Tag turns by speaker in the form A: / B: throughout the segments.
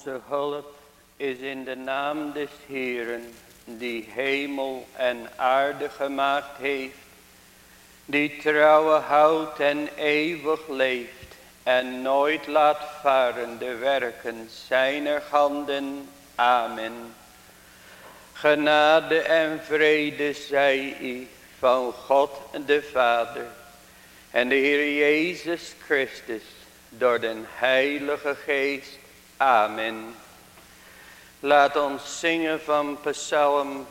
A: Onze hulp is in de naam des Heeren, die hemel en aarde gemaakt heeft, die trouwe houdt en eeuwig leeft en nooit laat varen de werken zijner handen. Amen. Genade en vrede zij u van God de Vader en de Heer Jezus Christus door den Heilige Geest. Amen. Laat ons zingen van Psalm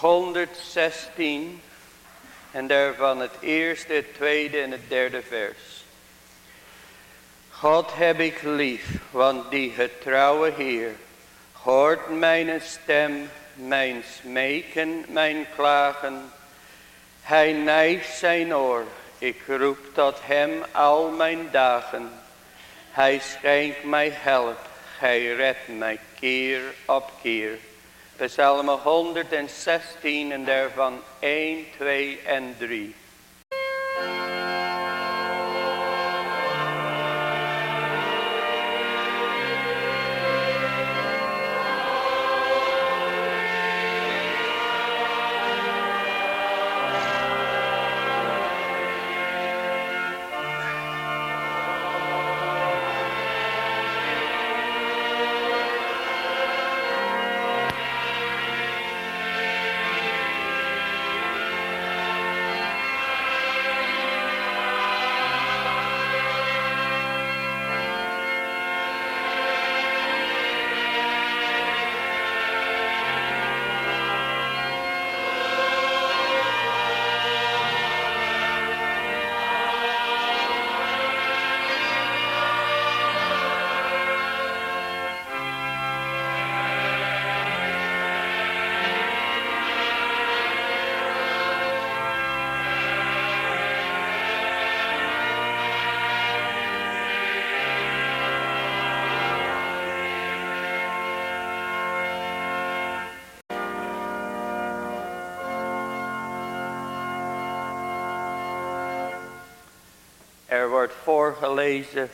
A: 116 en daarvan het eerste, het tweede en het derde vers. God heb ik lief, want die getrouwe Heer hoort mijn stem, mijn smeken, mijn klagen. Hij nijgt zijn oor, ik roep tot hem al mijn dagen. Hij schenkt mij help, hij redt mij keer op keer. Psalm 116 en daarvan 1, 2 en 3.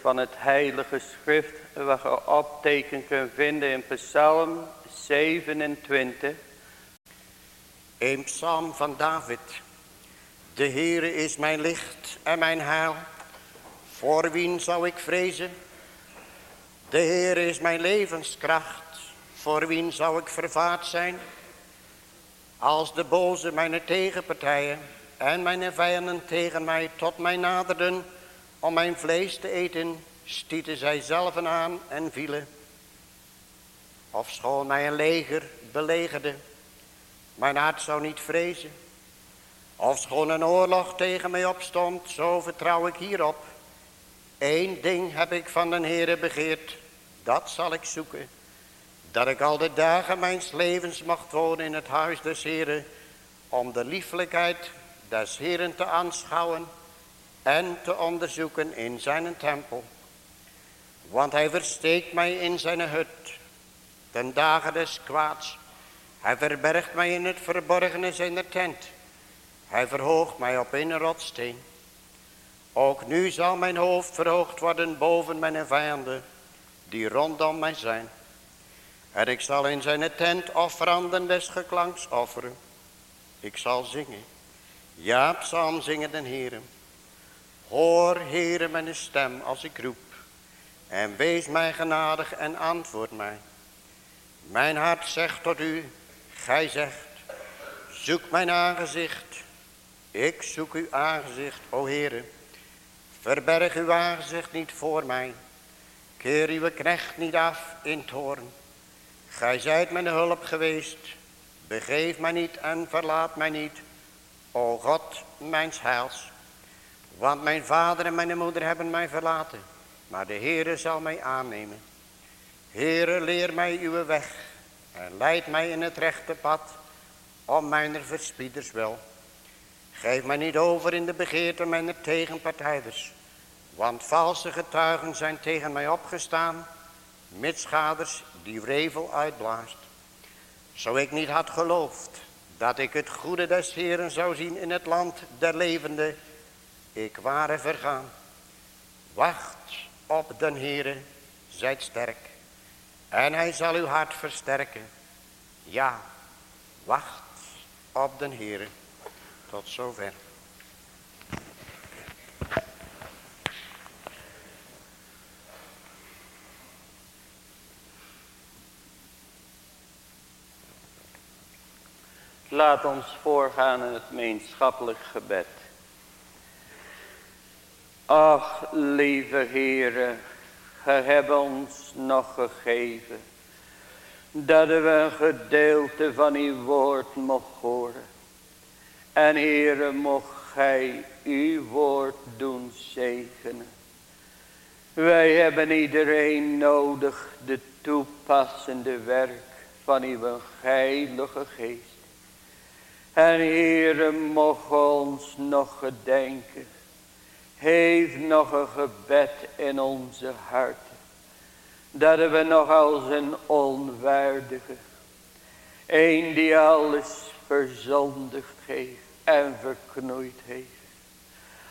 A: Van het heilige schrift wat je opteken kunt vinden in Psalm 27.
B: Een psalm van David. De Heere is mijn licht en mijn heil. Voor wien zou ik vrezen? De Heere is mijn levenskracht. Voor wien zou ik vervaard zijn? Als de boze mijn tegenpartijen en mijn vijanden tegen mij tot mij naderden om mijn vlees te eten, stieten zij zelf aan en vielen. Ofschoon mij een leger belegerde, mijn hart zou niet vrezen. Ofschoon een oorlog tegen mij opstond, zo vertrouw ik hierop. Eén ding heb ik van den Heere begeerd, dat zal ik zoeken. Dat ik al de dagen mijns levens mag wonen in het huis des Heeren, om de lieflijkheid des Heeren te aanschouwen en te onderzoeken in zijn tempel. Want hij versteekt mij in zijn hut, ten dagen des kwaads. Hij verbergt mij in het verborgene zijner tent. Hij verhoogt mij op een rotsteen. Ook nu zal mijn hoofd verhoogd worden boven mijn vijanden, die rondom mij zijn. En ik zal in zijn tent offeranden des geklanks offeren. Ik zal zingen. Ja, psalm zingen den Heeren. Hoor, Heere, mijn stem als ik roep. En wees mij genadig en antwoord mij. Mijn hart zegt tot u, gij zegt, zoek mijn aangezicht. Ik zoek uw aangezicht, o Heere. Verberg uw aangezicht niet voor mij. Keer uw knecht niet af in toorn. Gij zijt mijn hulp geweest. Begeef mij niet en verlaat mij niet. O God, mijn heils. Want mijn vader en mijn moeder hebben mij verlaten. Maar de Heere zal mij aannemen. Heere, leer mij uw weg. En leid mij in het rechte pad. Om mijn verspieders wel. Geef mij niet over in de begeerte mijn tegenpartijders. Want valse getuigen zijn tegen mij opgestaan. Mitschaders die wrevel uitblaast. Zo ik niet had geloofd dat ik het goede des Heeren zou zien in het land der levenden ik ware vergaan. Wacht op den Heere, Zijt sterk. En hij zal uw hart versterken. Ja, wacht op den Heer. Tot zover.
A: Laat ons voorgaan in het gemeenschappelijk gebed. Ach, lieve Heere, Ge hebt ons nog gegeven dat we een gedeelte van uw woord mocht horen. En Heere, mocht Gij uw woord doen zegenen. Wij hebben iedereen nodig de toepassende werk van uw heilige geest. En Heere, mocht ons nog gedenken. Heeft nog een gebed in onze harten. Dat we nog als een onwaardige. Een die alles verzondigd heeft en verknoeid heeft.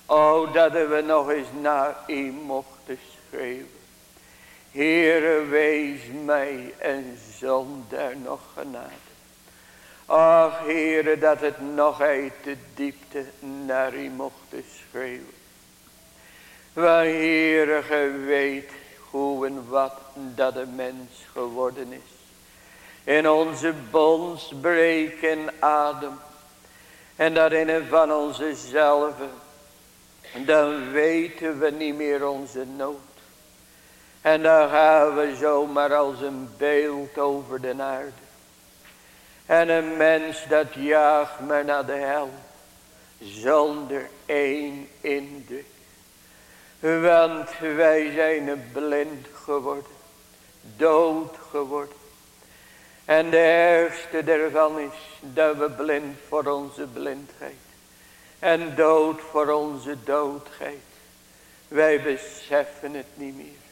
A: O, dat we nog eens naar u mochten schreeuwen. Heere, wees mij en zonder nog genade. Ach, Heere, dat het nog uit de diepte naar u mocht schreeuwen. Want Heere, ge weet hoe en wat dat een mens geworden is. In onze bons breken adem. En dat in en van onze zelven. Dan weten we niet meer onze nood. En dan gaan we zomaar als een beeld over de aarde. En een mens dat jaagt maar naar de hel. Zonder één indruk. Want wij zijn blind geworden. Dood geworden. En de ergste daarvan is dat we blind voor onze blindheid. En dood voor onze doodheid. Wij beseffen het niet meer.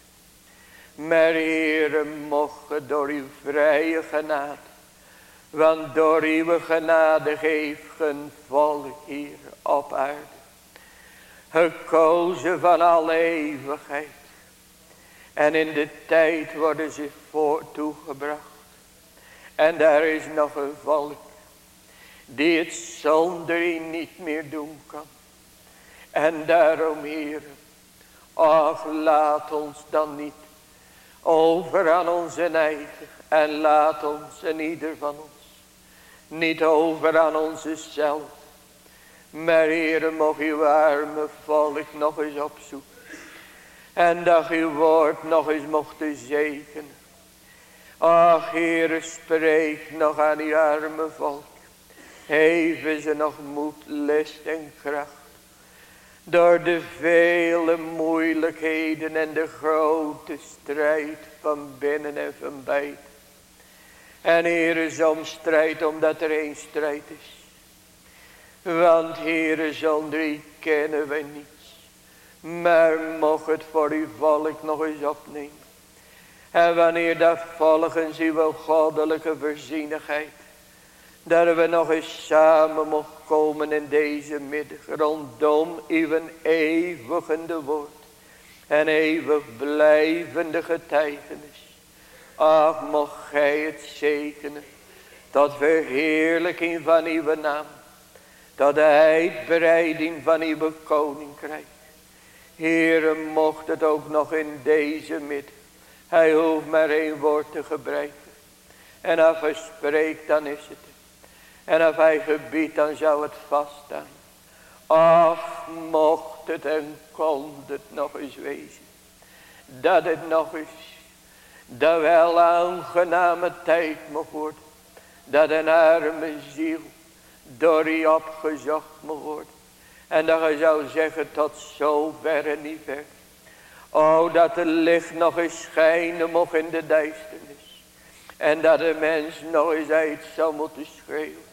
A: Maar Heere, mocht door uw vrije genade want door uw genade geeft een volk hier op aarde. Gekozen van alle eeuwigheid. En in de tijd worden ze voor toegebracht. En daar is nog een volk. Die het zonder niet meer doen kan. En daarom hier. Ach laat ons dan niet over aan onze eigen. En laat ons en ieder van ons niet over aan onszelf. Maar Heere, mocht uw arme volk nog eens opzoeken. En dat uw woord nog eens mocht zegenen. Ach, Heere, spreek nog aan uw arme volk. Geven ze nog moed, list en kracht. Door de vele moeilijkheden en de grote strijd van binnen en van buiten. En Heere, zo'n strijd omdat er één strijd is. Want Heere, zonder u kennen wij niets. Maar mocht het voor uw volk nog eens opnemen. En wanneer dat volgens uw goddelijke voorzienigheid. Dat we nog eens samen mogen komen in deze middag. Rondom uw eeuwigende woord. En eeuwig blijvende getuigenis. Ach, mocht gij het zegenen. Tot verheerlijking van uw naam. Tot de uitbreiding van uw koninkrijk. Heere, mocht het ook nog in deze middag. Hij hoeft maar één woord te gebruiken. En als hij spreekt, dan is het. En als hij gebiedt, dan zou het vaststaan. Ach, mocht het en kon het nog eens wezen. Dat het nog eens dat wel aangename tijd mag worden. Dat een arme ziel door u opgezocht mag worden. En dat je zou zeggen tot zover en niet ver. O dat het licht nog eens schijnen mocht in de duisternis. En dat de mens nog eens uit zou moeten schreeuwen.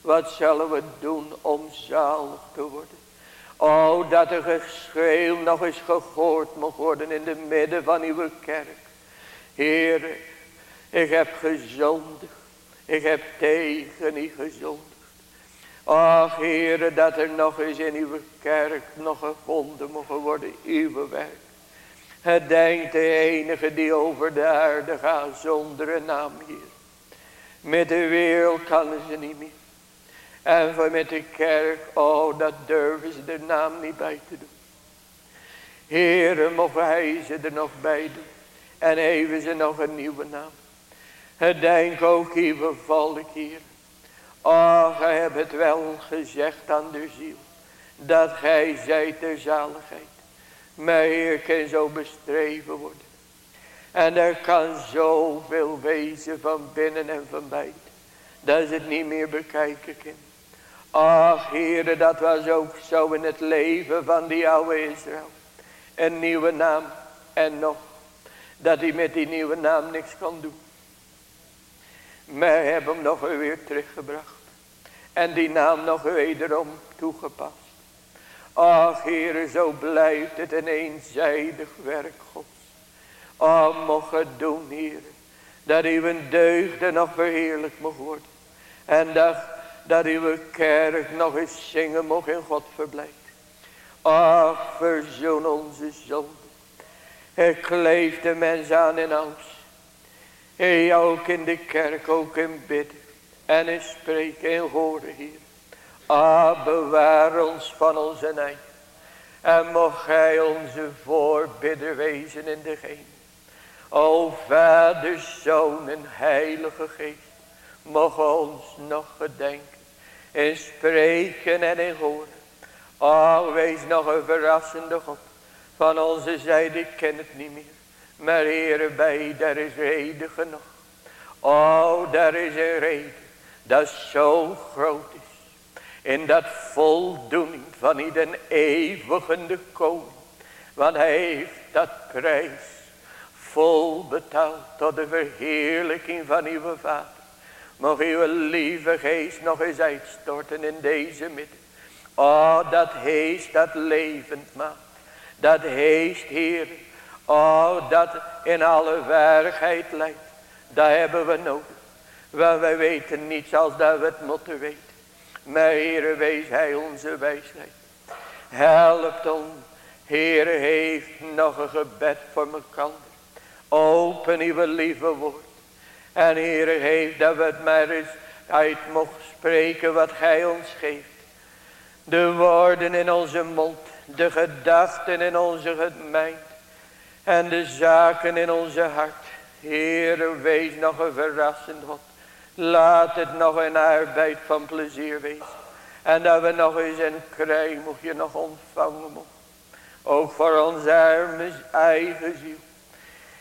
A: Wat zullen we doen om zalig te worden. O dat er geschreeuw nog eens gehoord mag worden in de midden van uw kerk. Heere, ik heb gezondigd. Ik heb tegen u gezondigd. Ach, Heere, dat er nog eens in uw kerk nog gevonden mogen worden, uw werk. Het denkt de enige die over de aarde gaat zonder een naam hier. Met de wereld kan ze niet meer. En voor met de kerk, oh dat durven ze de naam niet bij te doen. Heren, mocht hij ze er nog bij doen. En even ze nog een nieuwe naam. Het denk ook hier volk hier. Oh, gij hebt het wel gezegd aan de ziel. Dat gij zijt de zaligheid. Maar Heer kan zo bestreven worden. En er kan zoveel wezen van binnen en van buiten. Dat is het niet meer bekijken kan. Ach Heer, dat was ook zo in het leven van die oude Israël. Een nieuwe naam en nog. Dat hij met die nieuwe naam niks kan doen. Maar hebben hem nog weer teruggebracht. En die naam nog wederom toegepast. Ach Heere, zo blijft het een eenzijdig werk Gods. Oh, mocht het doen, Heer. Dat uw deugde nog verheerlijk mocht worden. En dat, dat uw kerk nog eens zingen mocht in God verblijft. Ach, verzoen onze zonde. Er kleeft de mens aan in angst. Hij ook in de kerk, ook in bidden. En in spreken en horen, hier. Ah, bewaar ons van onze eind. En mocht gij onze voorbidder wezen in de hemel. O Vader, Zoon en Heilige Geest. Mocht ons nog gedenken. In spreken en in horen. Oh, wees nog een verrassende God. Van onze zijde, ik ken het niet meer. Maar Heere, bij, daar is reden genoeg. Oh, daar is een reden. Dat zo groot is. In dat voldoening van ieder eeuwigende koning. Want hij heeft dat prijs vol betaald tot de verheerlijking van uw vader. Mocht uw lieve geest nog eens uitstorten in deze midden. Oh, dat heest dat levend maakt. Dat heest, Heer. Oh, dat in alle waarheid leidt. Dat hebben we nodig. Want wij weten niets als dat we het moeten weten. Maar Heere, wees Hij onze wijsheid. Helpt ons. Heere heeft nog een gebed voor elkaar. Open uw lieve woord. En Heere heeft dat we het maar eens uit mogen spreken wat Gij ons geeft. De woorden in onze mond. De gedachten in onze mind. En de zaken in onze hart. Heere, wees nog een verrassend God. Laat het nog een arbeid van plezier wezen. En dat we nog eens een krijgen, mocht je nog ontvangen mocht. Ook voor ons arme eigen ziel.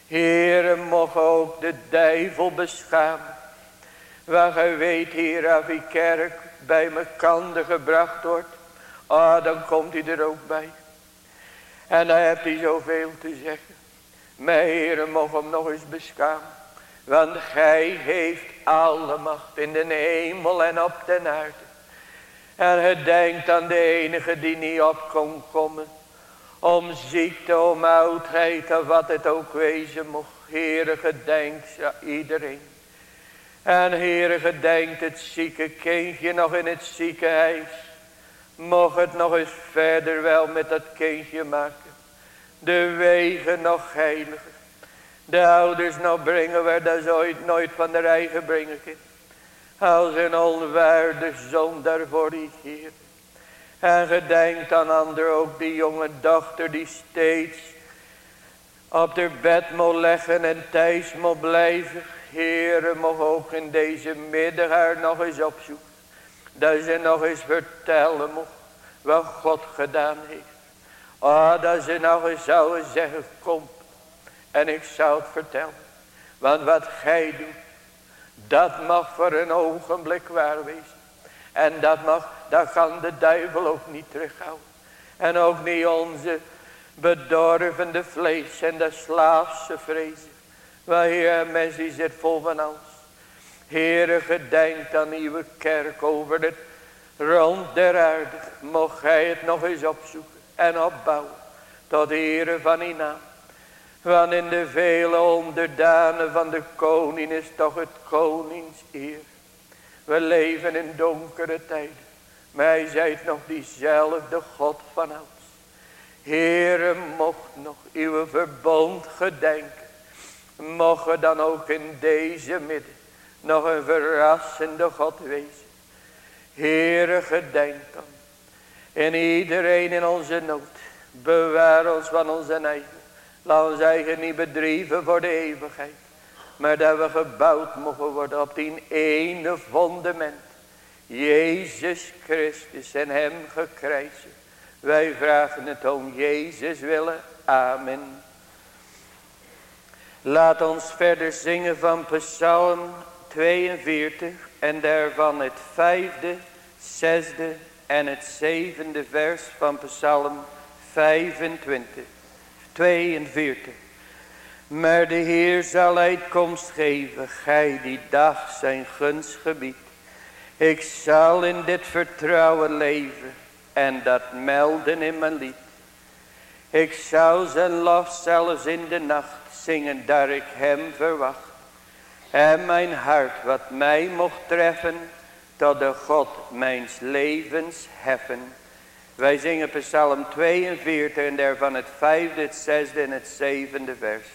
A: Heere, mocht ook de duivel beschamen. Waar gij weet, Heer, als die kerk bij kande gebracht wordt. Ah, dan komt hij er ook bij. En dan hebt hij zoveel te zeggen. Maar Heere, mocht hem nog eens beschamen. Want gij heeft alle macht in de hemel en op de aarde. En het denkt aan de enige die niet op kon komen. Om ziekte, om oudheid of wat het ook wezen mocht. Heere gedenkt iedereen. En Heere gedenkt het zieke kindje nog in het ziekenhuis. Mocht het nog eens verder wel met dat kindje maken. De wegen nog heiliger. De ouders nog brengen waar dat ze ooit nooit van de eigen brengen kan. Als een onwaardig zonder voor die Heer. En gedenkt aan ander ook die jonge dochter die steeds op haar bed moet leggen en thuis moet blijven. Heere, mag ook in deze middag haar nog eens opzoeken. Dat ze nog eens vertellen mocht wat God gedaan heeft. Ah, dat ze nog eens zouden zeggen, kom. En ik zou het vertellen. Want wat gij doet, dat mag voor een ogenblik waar wezen. En dat mag, dat kan de duivel ook niet terughouden. En ook niet onze bedorvende vlees en de slaafse vrezen. Waar Heer, mensen zit vol van alles. Heere, gedenkt aan uw kerk over het rond der aarde. Mocht gij het nog eens opzoeken en opbouwen. Tot ere van uw naam. Want in de vele onderdanen van de koning is toch het konings eer. We leven in donkere tijden. Maar hij zijt nog diezelfde God van ons. Heere, mocht nog uw verbond gedenken. Mocht dan ook in deze midden nog een verrassende God wezen. Heere, gedenk dan. En iedereen in onze nood. Bewaar ons van onze eigen. Laat ons eigen niet bedrijven voor de eeuwigheid. Maar dat we gebouwd mogen worden op die ene fundament. Jezus Christus en hem gekrijzen. Wij vragen het om Jezus willen. Amen. Laat ons verder zingen van Psalm 42 en daarvan het vijfde, zesde en het zevende vers van Psalm 25, 42. Maar de Heer zal uitkomst geven, gij die dag zijn gunst gebied. Ik zal in dit vertrouwen leven en dat melden in mijn lied. Ik zal zijn lof zelfs in de nacht zingen, daar ik hem verwacht. En mijn hart wat mij mocht treffen, tot de God mijns levens heffen. Wij zingen psalm 42 en daarvan het vijfde, het zesde en het zevende vers.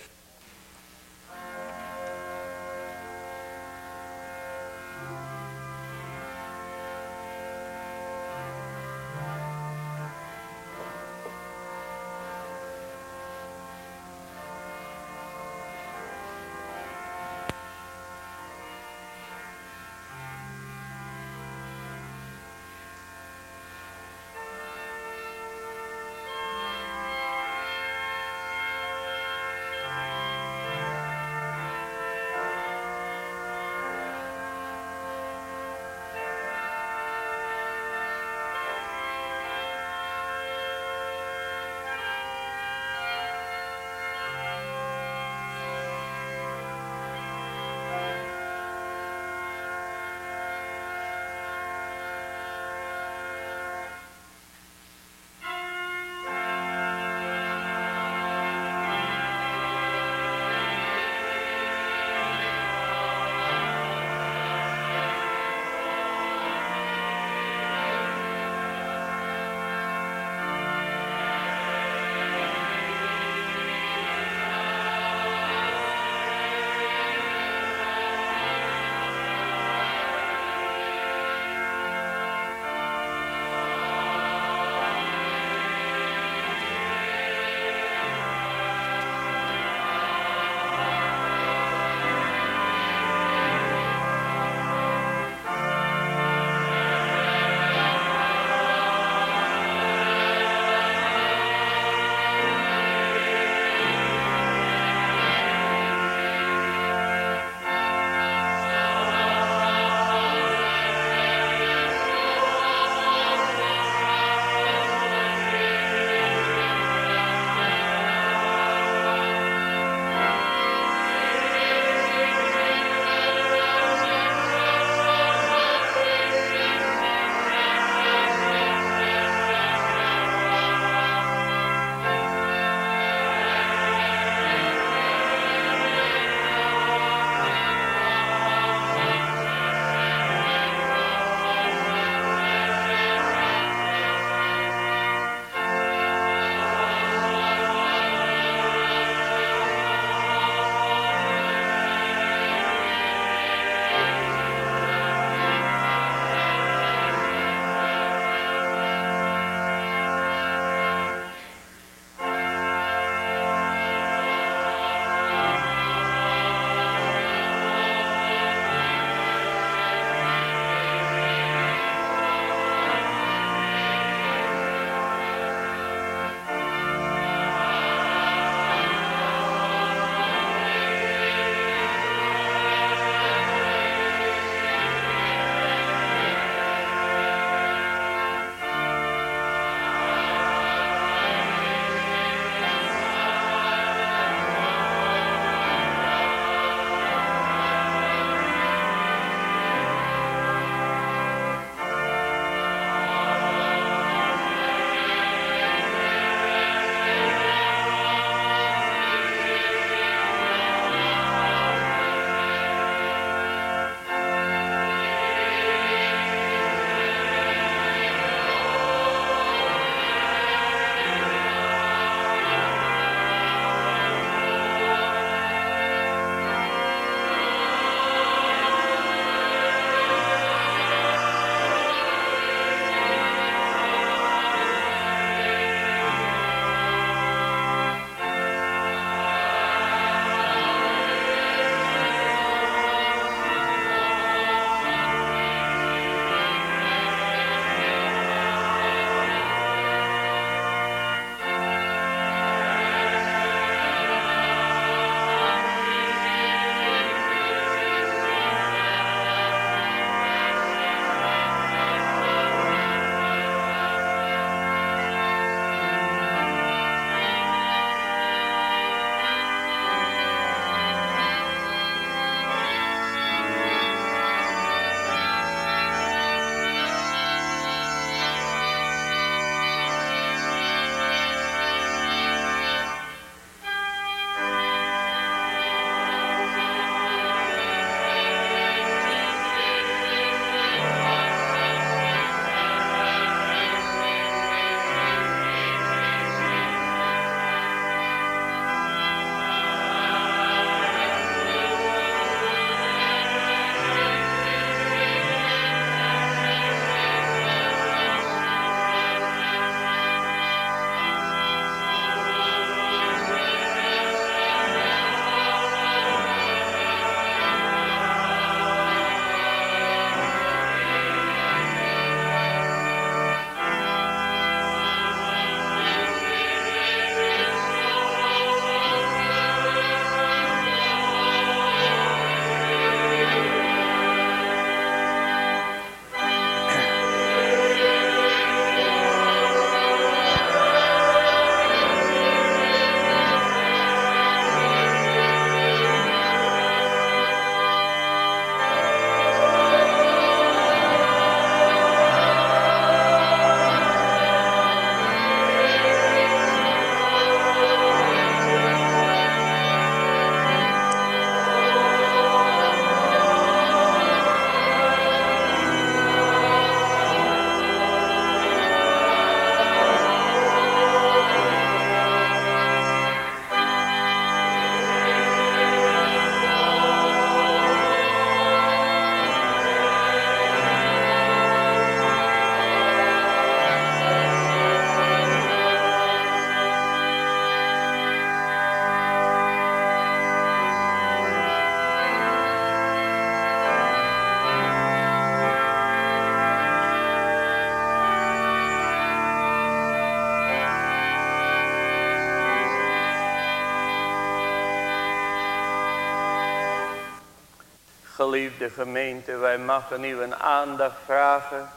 A: Geliefde gemeente, wij mogen u een aandacht vragen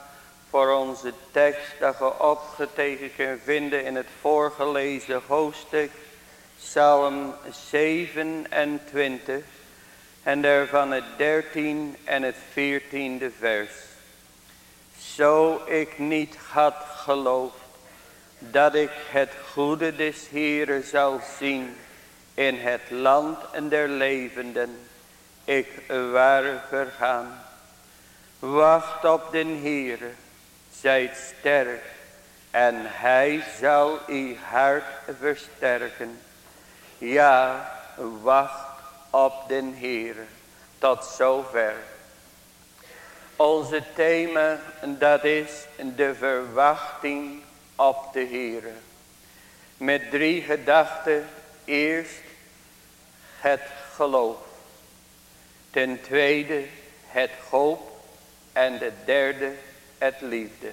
A: voor onze tekst dat je opgetekend kunt vinden in het voorgelezen hoofdstuk Psalm 27 en daarvan het 13 en het 14e vers. Zo ik niet had geloofd dat ik het goede des Heeren zal zien in het land en der levenden. Ik waar vergaan. Wacht op den Heere, zijt sterk en hij zal uw hart versterken. Ja, wacht op den Heere. Tot zover. Onze thema dat is de verwachting op de Heere. Met drie gedachten. Eerst het geloof. Ten tweede het hoop. En de derde het liefde.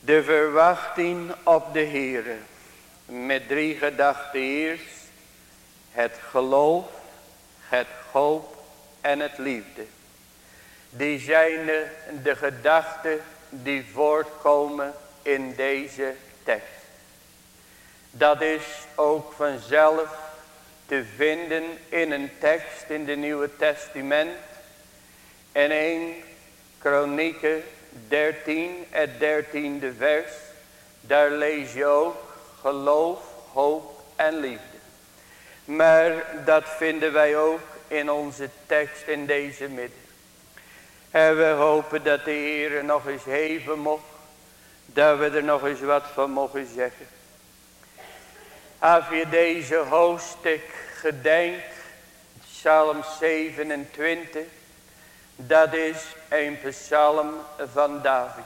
A: De verwachting op de Heere. Met drie gedachten eerst. Het geloof, het hoop en het liefde. Die zijn de, de gedachten die voortkomen in deze tekst. Dat is ook vanzelf te vinden in een tekst in de Nieuwe Testament. En 1 Kronieken 13, het 13e vers. Daar lees je ook geloof, hoop en liefde. Maar dat vinden wij ook in onze tekst in deze midden. En we hopen dat de Heer nog eens heven mocht. Dat we er nog eens wat van mogen zeggen. Als je deze hoofdstuk gedenkt. Psalm 27. Dat is een psalm van David.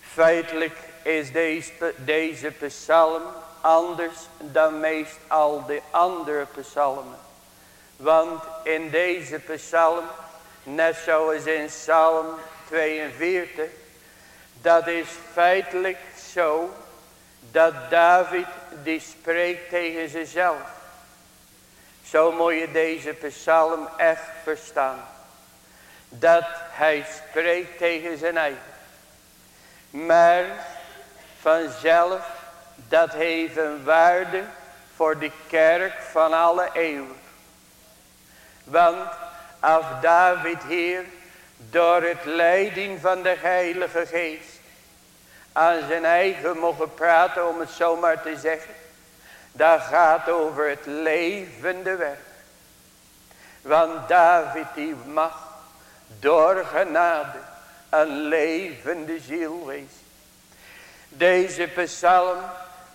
A: Feitelijk is deze, deze psalm anders dan meest al de andere psalmen. Want in deze psalm, net zoals in psalm 42, dat is feitelijk zo dat David die spreekt tegen zichzelf. Zo moet je deze psalm echt verstaan. Dat hij spreekt tegen zijn eigen. Maar vanzelf dat heeft een waarde voor de kerk van alle eeuwen. Want als David hier door het leiding van de heilige geest aan zijn eigen mogen praten om het zomaar te zeggen. Dat gaat over het levende werk. Want David die mag door genade een levende ziel wezen. Deze psalm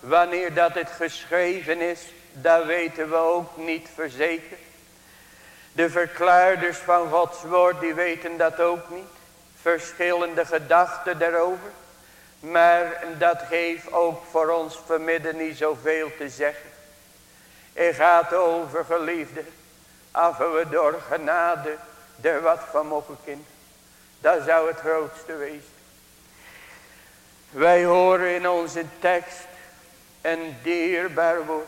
A: Wanneer dat het geschreven is, dat weten we ook niet verzekerd. De verklaarders van Gods woord, die weten dat ook niet. Verschillende gedachten daarover. Maar dat geeft ook voor ons vanmiddag niet zoveel te zeggen. Het gaat over geliefde. Af we door genade er wat van mogen. Dat zou het grootste wezen. Wij horen in onze tekst een dierbaar woord.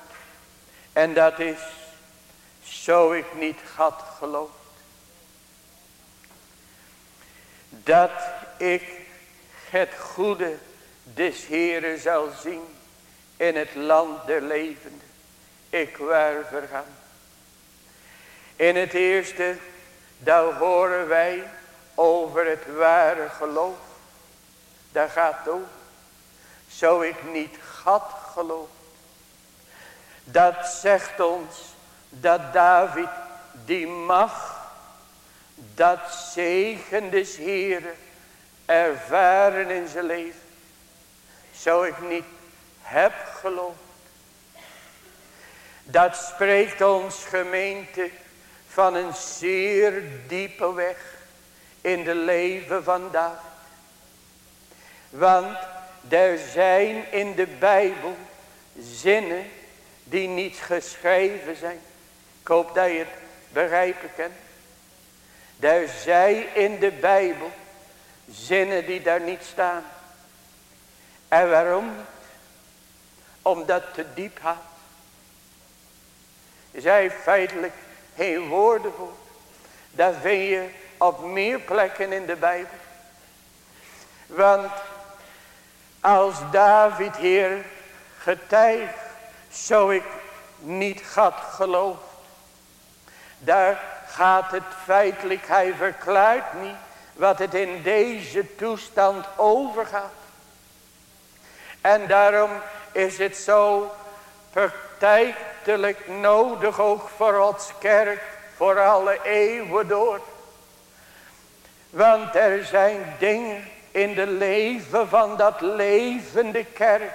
A: En dat is, zo ik niet had geloofd. Dat ik het goede des Heeren zal zien in het land der levenden. Ik waar vergaan. In het eerste, daar horen wij over het ware geloof. Daar gaat het Zo ik niet had gelooft. Dat zegt ons dat David die mag dat zegen des Heren ervaren in zijn leven. Zou ik niet heb geloofd. Dat spreekt ons gemeente van een zeer diepe weg in de leven van David. Want er zijn in de Bijbel zinnen die niet geschreven zijn. Ik hoop dat je het begrijpen kan. Er zijn in de Bijbel zinnen die daar niet staan. En waarom niet? Omdat te diep. Er zijn feitelijk geen woorden voor. Dat vind je op meer plekken in de Bijbel. Want als David hier getuigt, zou ik niet had geloofd. Daar gaat het feitelijk, hij verklaart niet wat het in deze toestand overgaat. En daarom is het zo praktijkelijk nodig ook voor Gods kerk, voor alle eeuwen door. Want er zijn dingen in de leven van dat levende kerk.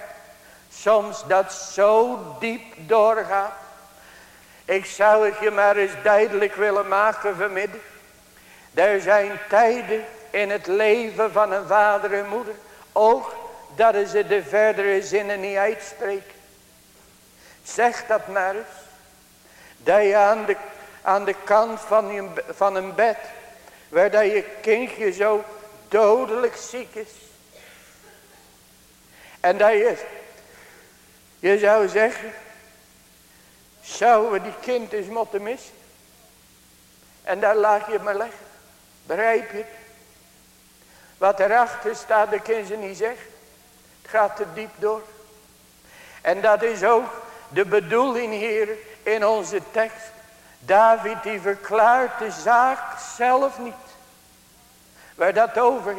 A: Soms dat zo diep doorgaat. Ik zou het je maar eens duidelijk willen maken vanmiddag. Er zijn tijden in het leven van een vader en moeder. Ook dat ze de verdere zinnen niet uitspreken. Zeg dat maar eens. Dat je aan de, aan de kant van, van een bed. Waar dat je kindje zo dodelijk ziek is. En dat je, je zou zeggen. Zouden we die kind eens moeten missen. En daar laat je maar leggen. Begrijp je? Wat erachter staat, dat kan ze niet zeggen. Het gaat te diep door. En dat is ook de bedoeling hier in onze tekst. David die verklaart de zaak zelf niet. Waar dat over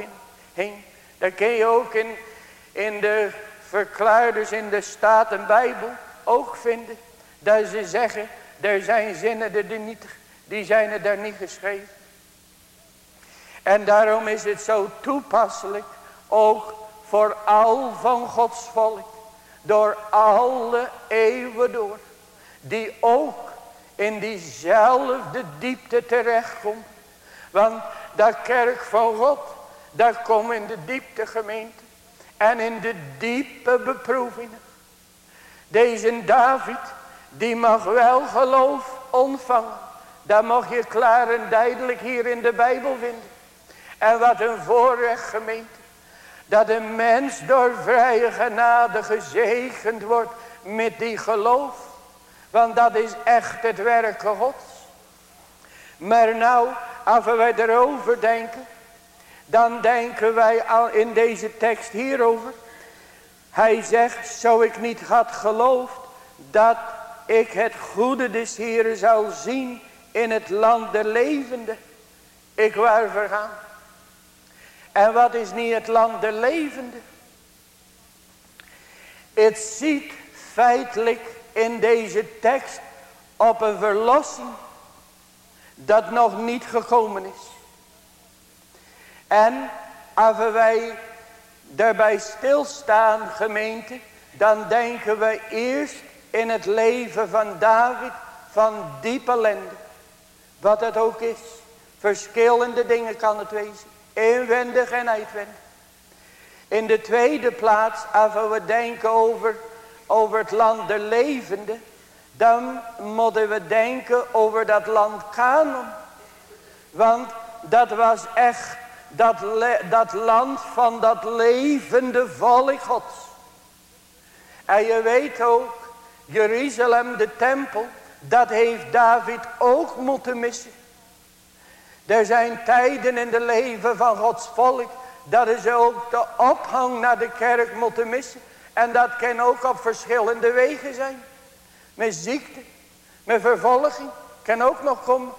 A: ging. Dat kun je ook in, in de verklaarders in de Staten Bijbel ook vinden. Dat ze zeggen, er zijn zinnen die, niet, die zijn er daar niet geschreven. En daarom is het zo toepasselijk, ook voor al van Gods volk, door alle eeuwen door, die ook in diezelfde diepte terechtkomt. Want dat kerk van God, dat komt in de diepte gemeente en in de diepe beproevingen. Deze David, die mag wel geloof ontvangen. Dat mag je klaar en duidelijk hier in de Bijbel vinden. En wat een voorrecht gemeente. Dat een mens door vrije genade gezegend wordt met die geloof. Want dat is echt het werken gods. Maar nou, als wij erover denken. Dan denken wij al in deze tekst hierover. Hij zegt, zo ik niet had geloofd dat ik het goede des Heren zou zien in het land der levenden. Ik wou vergaan. En wat is niet het land der levenden? Het ziet feitelijk in deze tekst op een verlossing dat nog niet gekomen is. En als wij daarbij stilstaan gemeente, dan denken we eerst in het leven van David van diepe ellende. Wat het ook is. Verschillende dingen kan het wezen. Inwendig en uitwendig. In de tweede plaats, als we denken over, over het land der levenden. Dan moeten we denken over dat land Canaan. Want dat was echt dat, dat land van dat levende volk gods. En je weet ook, Jeruzalem, de tempel, dat heeft David ook moeten missen. Er zijn tijden in de leven van Gods volk. Dat is ook de ophang naar de kerk moeten missen. En dat kan ook op verschillende wegen zijn. Met ziekte. Met vervolging. Kan ook nog komen.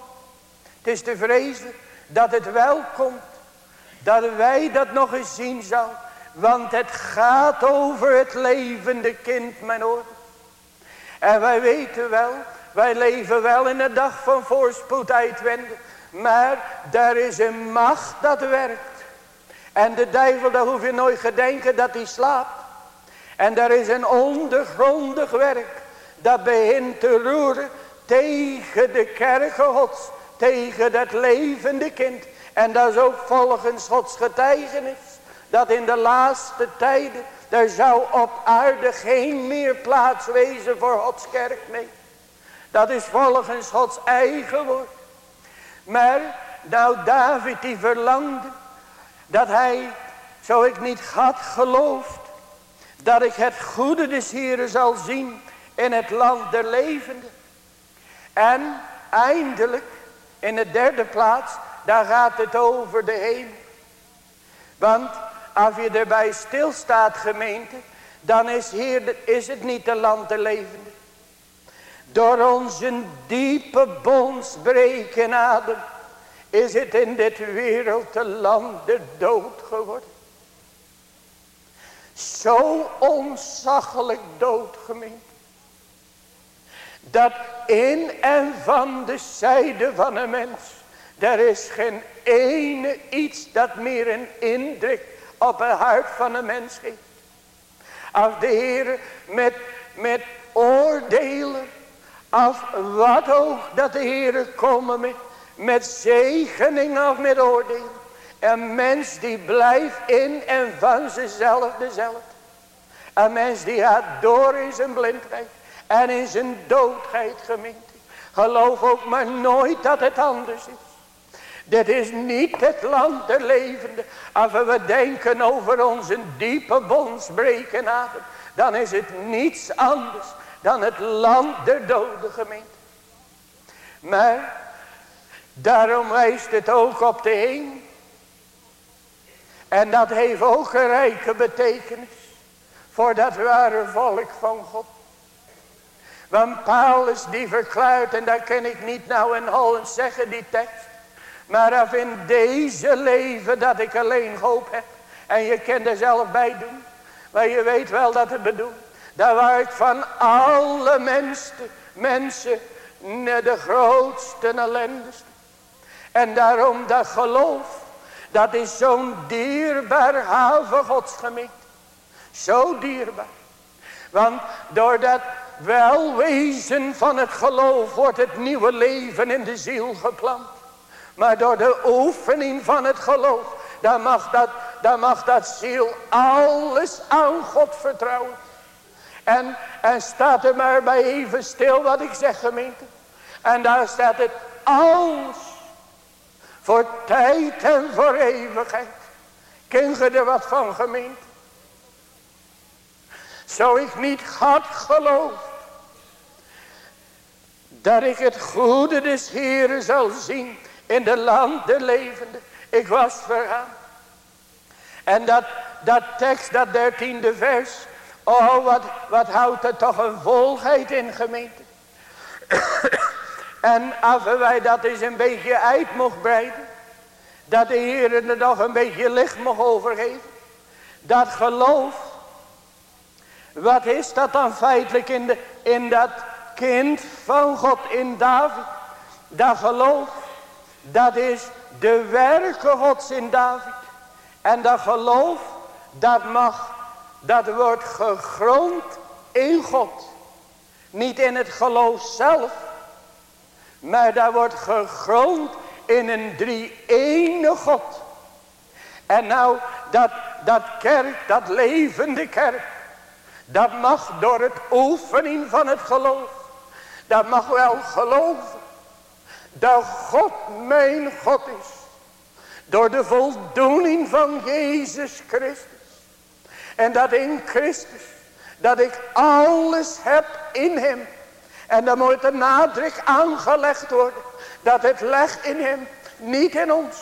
A: Het is te vrezen dat het wel komt. Dat wij dat nog eens zien zouden. Want het gaat over het levende kind, mijn oor. En wij weten wel, wij leven wel in een dag van voorspoed uitwendig. Maar daar is een macht dat werkt. En de duivel, daar hoef je nooit te denken dat hij slaapt. En daar is een ondergrondig werk. Dat begint te roeren tegen de kerk gods. Tegen dat levende kind. En dat is ook volgens Gods getuigenis. Dat in de laatste tijden. Er zou op aarde geen meer plaats wezen voor Gods kerk. Nee. Dat is volgens Gods eigen woord. Maar nou David die verlangde dat hij, zo ik niet had geloofd, dat ik het goede des Heren zal zien in het land der levenden. En eindelijk In de derde plaats, daar gaat het over de hemel. Want als je erbij stilstaat gemeente, dan is, hier, is het niet de land de levende. Door onze diepe bondsbreken adem is het in dit wereld de dood geworden. Zo onzaggelijk dood gemeente. Dat in en van de zijde van een mens. Er is geen ene iets dat meer een indruk op het hart van een mens geeft. Als de Heer met, met oordelen. Als wat ook dat de Heer komen met. Met zegening of met oordelen. Een mens die blijft in en van zichzelf dezelfde. Een mens die gaat door in zijn blindheid. En in zijn doodheid gemeente. Geloof ook maar nooit dat het anders is. Dit is niet het land der levenden. Als we denken over onze diepe bondsbreken adem. Dan is het niets anders dan het land der doden gemeente. Maar daarom wijst het ook op de heen. En dat heeft ook een rijke betekenis. Voor dat ware volk van God. Want Paulus die verklaart, en dat kan ik niet nou in Holland zeggen die tekst. Maar af in deze leven dat ik alleen hoop heb. En je kan er zelf bij doen. Maar je weet wel dat het bedoelt. Dat waar ik van alle mensen, mensen de grootste en ellendigste. En daarom dat geloof. Dat is zo'n dierbaar haven godsgemeente. Zo dierbaar. Want door dat welwezen van het geloof wordt het nieuwe leven in de ziel geplant. Maar door de oefening van het geloof, dan mag dat, dan mag dat ziel alles aan God vertrouwen. En, en staat er maar bij even stil wat ik zeg gemeente. En daar staat het alles. Voor tijd en voor eeuwigheid. Ken je er wat van gemeente? Zo ik niet had geloofd. Dat ik het goede des Heeren zal zien in de land de levende. Ik was vergaan. En dat, dat tekst, dat dertiende vers. Oh, wat, wat houdt er toch een volheid in gemeente. en als wij dat eens een beetje uit mocht breiden. Dat de Heer er nog een beetje licht mocht overgeven. Dat geloof. Wat is dat dan feitelijk in, de, in dat kind van God in David? Dat geloof. Dat is de werken gods in David. En dat geloof, dat mag, dat wordt gegrond in God. Niet in het geloof zelf. Maar dat wordt gegrond in een drie-ene God. En nou, dat, dat kerk, dat levende kerk. Dat mag door het oefening van het geloof. Dat mag wel geloven dat God mijn God is. Door de voldoening van Jezus Christus. En dat in Christus. Dat ik alles heb in hem. En dan moet de nadruk aangelegd worden. Dat het legt in hem. Niet in ons.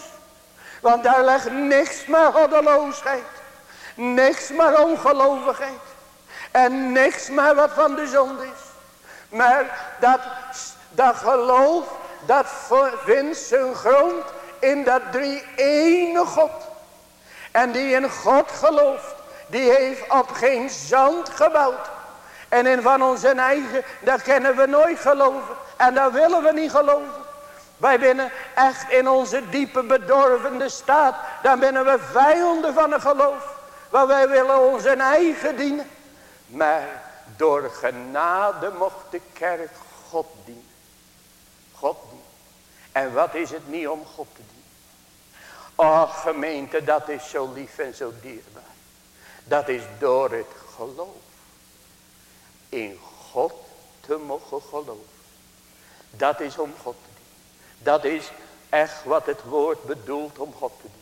A: Want daar legt niks maar goddeloosheid. Niks maar ongelovigheid. En niks maar wat van de zonde is. Maar dat, dat geloof dat vindt zijn grond in dat drie ene God. En die in God gelooft, die heeft op geen zand gebouwd. En in van onze eigen, dat kennen we nooit geloven. En dat willen we niet geloven. Wij binnen echt in onze diepe bedorvende staat. Dan binnen we vijanden van het geloof. Want wij willen onze eigen dienen. Maar door genade mocht de kerk God dienen. God dienen. En wat is het niet om God te dienen. Och gemeente, dat is zo lief en zo dierbaar. Dat is door het geloof. In God te mogen geloven. Dat is om God te dienen. Dat is echt wat het woord bedoelt om God te dienen.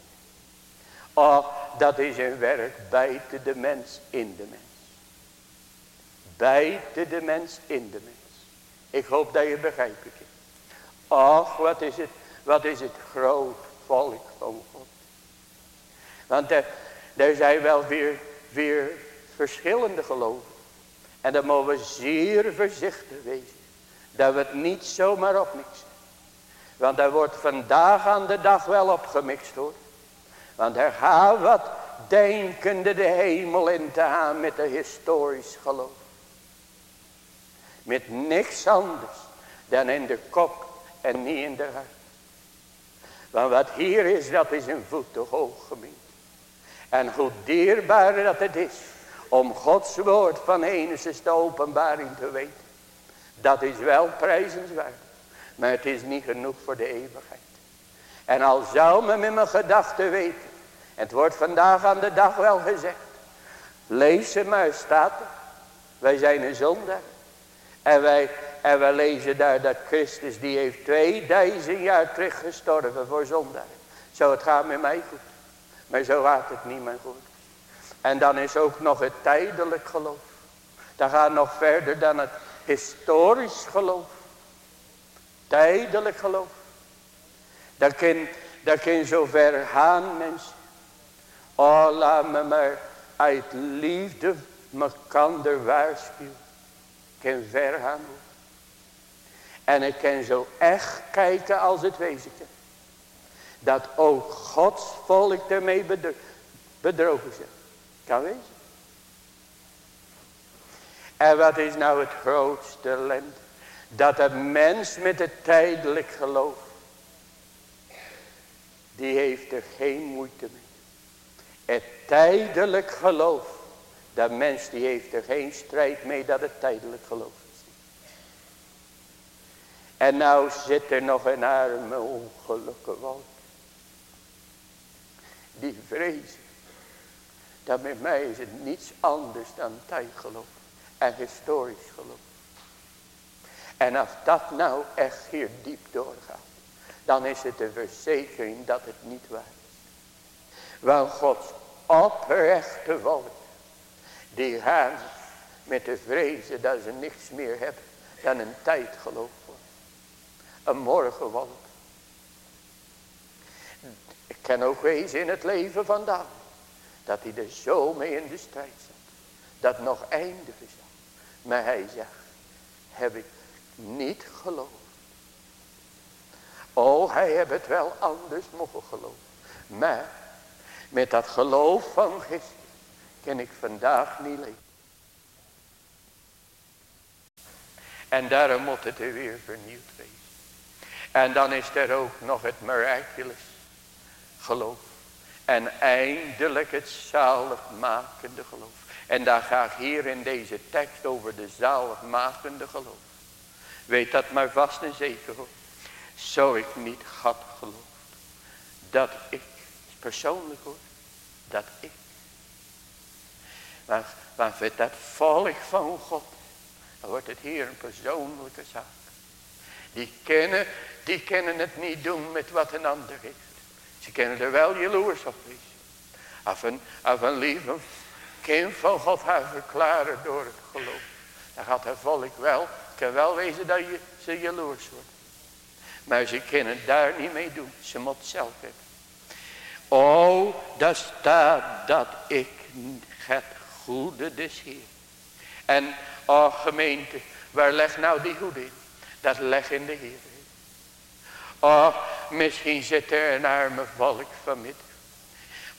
A: Och, dat is een werk buiten de mens in de mens. Buiten de mens in de mens. Ik hoop dat je begrijpt het. Ach, wat is het wat is het groot volk van God. Want er zijn wel weer, weer verschillende geloven. En dan mogen we zeer voorzichtig wezen. Dat we het niet zomaar opmixen. Want daar wordt vandaag aan de dag wel opgemixt hoor. Want er gaat wat denkende de hemel in te gaan met de historisch geloof. Met niks anders dan in de kop en niet in de hart. Want wat hier is, dat is een voet te hoog gemeend. En hoe dierbaar dat het is om Gods woord van Enesis de openbaring te weten. Dat is wel prijzenswaard. Maar het is niet genoeg voor de eeuwigheid. En al zou men met mijn gedachten weten. Het wordt vandaag aan de dag wel gezegd. Lees ze maar, staat er. Wij zijn een zondaar. En wij, en wij lezen daar dat Christus die heeft 2000 jaar terug gestorven voor zondaar. Zo het gaat met mij goed. Maar zo gaat het niet meer goed. En dan is ook nog het tijdelijk geloof. Dat gaat nog verder dan het historisch geloof. Tijdelijk geloof. Dat kan, dat zo ver gaan mensen. Oh laat me maar uit liefde mekander waarschuwen. Kan ver gaan. En ik kan zo echt kijken als het wezen kan. Dat ook Gods volk ermee bedrogen zijn. Kan wezen. En wat is nou het grootste ellende? Dat een mens met het tijdelijk geloof. Die heeft er geen moeite mee. Het tijdelijk geloof. Dat mens die heeft er geen strijd mee dat het tijdelijk geloof is. En nou zit er nog een arme ongelukkige wolk. Die vrezen. Dat met mij is het niets anders dan tijdgeloof. En historisch geloof. En als dat nou echt hier diep doorgaat. Dan is het een verzekering dat het niet waar is. Want Gods oprechte volk. Die gaan met de vrezen dat ze niks meer hebben. Dan een tijdgeloof. Een morgenwolk. Kan ook wezen in het leven vandaag. Dat hij er zo mee in de strijd zat. Dat nog eindigen zal. Maar hij zegt. Heb ik niet geloofd. Oh, hij heeft het wel anders mogen geloven. Maar met dat geloof van gisteren kan ik vandaag niet leven. En daarom moet het er weer vernieuwd wezen. En dan is er ook nog het miraculous En eindelijk het zaligmakende geloof. En daar ga ik hier in deze tekst over de zaligmakende geloof. Weet dat maar vast en zeker hoor. Zo ik niet had geloofd. Dat ik, persoonlijk hoor. Dat ik. Maar, maar voor dat volk van God. Dan wordt het hier een persoonlijke zaak. Die kennen, die kennen het niet doen met wat een ander heeft. Ze kennen er wel jaloers op wezen. Af een, af een lieve kind van God haar verklaren door het geloof. Dan gaat het volk wel kan wel wezen dat je, ze jaloers wordt. Maar ze kunnen daar niet mee doen. Ze moet zelf hebben. Oh, daar staat dat ik het goede des Heer. En, oh gemeente, waar leg nou die goede in? Dat leg in de Heer. Oh, misschien zit er een arme volk vanmiddag.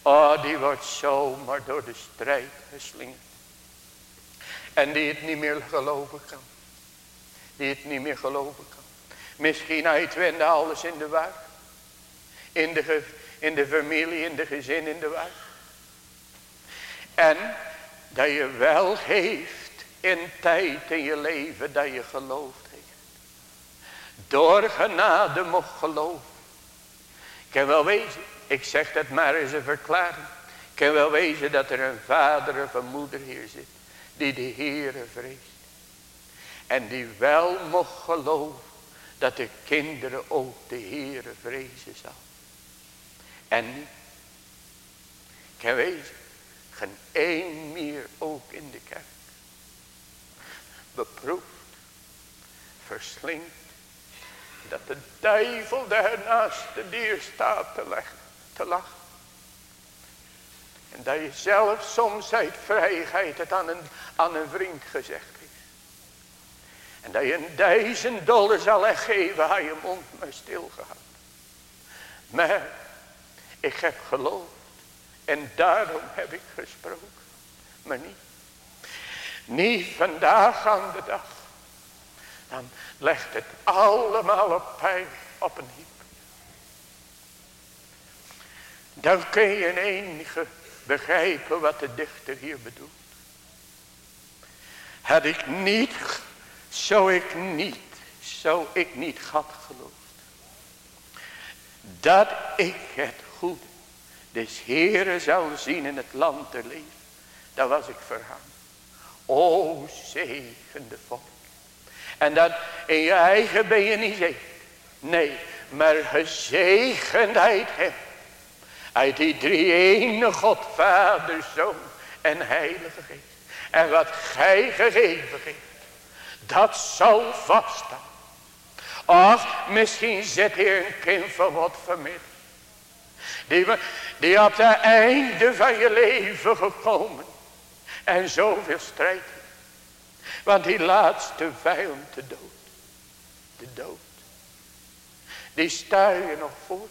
A: Oh, die wordt zomaar door de strijd geslingerd. En die het niet meer geloven kan die het niet meer geloven kan. Misschien uitwende alles in de war. In de, in de familie, in de gezin, in de war. En dat je wel heeft in tijd in je leven dat je geloofd heeft. Door genade mocht geloven. Ik kan wel wezen, ik zeg dat maar eens een verklaring. Ik kan wel wezen dat er een vader of een moeder hier zit. Die de Heere vreest. En die wel mocht geloven dat de kinderen ook de Heere vrezen zal. En niet. Kan wezen, geen één meer ook in de kerk. Beproefd, verslinkt, Dat de duivel daarnaast de dier staat te, leggen, te lachen. En dat je zelf soms uit vrijheid het aan een, aan een vriend gezegd heeft. En dat je een duizend dollar zal geven, had je mond maar stilgehouden. Maar ik heb geloofd. En daarom heb ik gesproken. Maar niet. Niet vandaag aan de dag. Dan legt het allemaal op pijn op een hiep. Dan kun je in enige begrijpen wat de dichter hier bedoelt. Had ik niet, zou ik niet, zou ik niet had geloofd. Dat ik het goede des Heeren zou zien in het land der leven. Dat was ik vergaan. O zegende volk. En dat in je eigen ben je niet zeker. Nee, maar gezegendheid hem. Uit die drie ene God, Vader, Zoon en Heilige Geest. En wat gij gegeven heeft, dat zal vaststaan. Of misschien zit hier een kind van wat vermidden. Die, die op het einde van je leven gekomen. En zoveel strijd. Want die laatste vijand, de dood. De dood. Die sta je nog voor.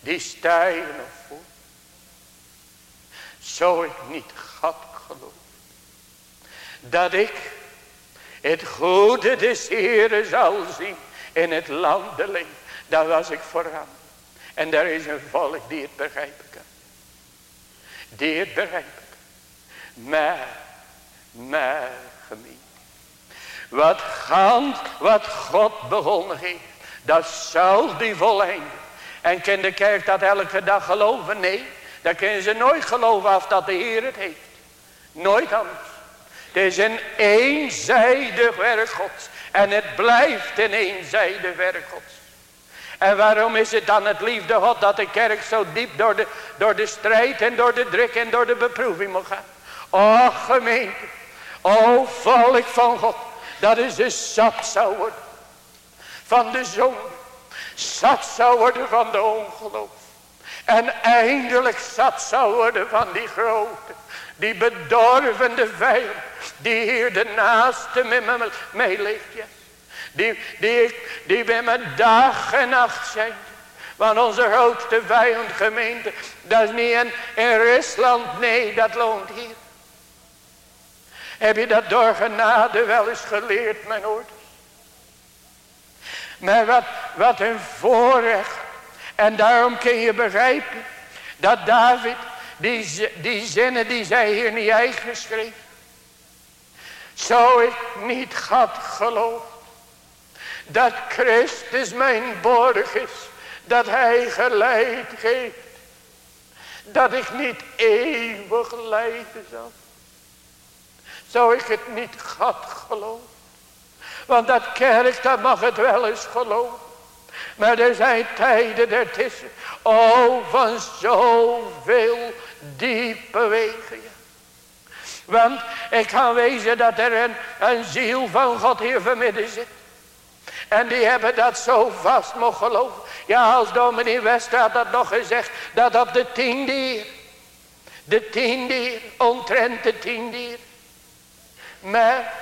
A: Die sta je nog voor. Zo ik niet had geloofd. Dat ik het goede des Heren zal zien in het land de leven. Daar was ik vooraan. En daar is een volk die het begrijpen kan. Die het begrijpen. Maar, maar gemeen. Wat gaat, wat God begonnen heeft. Dat zal die volleinden. En kan de kerk dat elke dag geloven? Nee. Dat kunnen ze nooit geloven als dat de Heer het heeft. Nooit anders. Het is een eenzijdig werk Gods. En het blijft een eenzijdig werk Gods. En waarom is het dan het liefde God dat de kerk zo diep door de, door de strijd en door de druk en door de beproeving moet gaan? O gemeente, o volk van God, dat is de zat zou worden van de zon. Zat zou worden van de ongeloof. En eindelijk zat zou worden van die grote, die bedorvende vijand, die hier de naaste met me meeleeft. Ja. Die, die, die bij me dag en nacht zijn. Want onze grootste vijand gemeente, dat is niet in, in Rusland, nee, dat loont hier. Heb je dat door genade wel eens geleerd, mijn ouders? Maar wat, wat een voorrecht. En daarom kun je begrijpen dat David, die, zinnen die zij hier niet eigen schreef. Zou ik niet had geloofd dat Christus mijn borg is. Dat hij geleid geeft. Dat ik niet eeuwig lijden zal. Zou ik het niet God geloven. Want dat kerk, dat mag het wel eens geloven. Maar er zijn tijden ertussen. Oh, van zoveel diepe wegen. Want ik kan wezen dat er een, ziel van God hier vanmiddag zit. En die hebben dat zo vast mogen geloven. Ja, als dominee Wester dat nog gezegd. Dat op de tien dier. De tien dier. Ontrent de tien dier. Maar.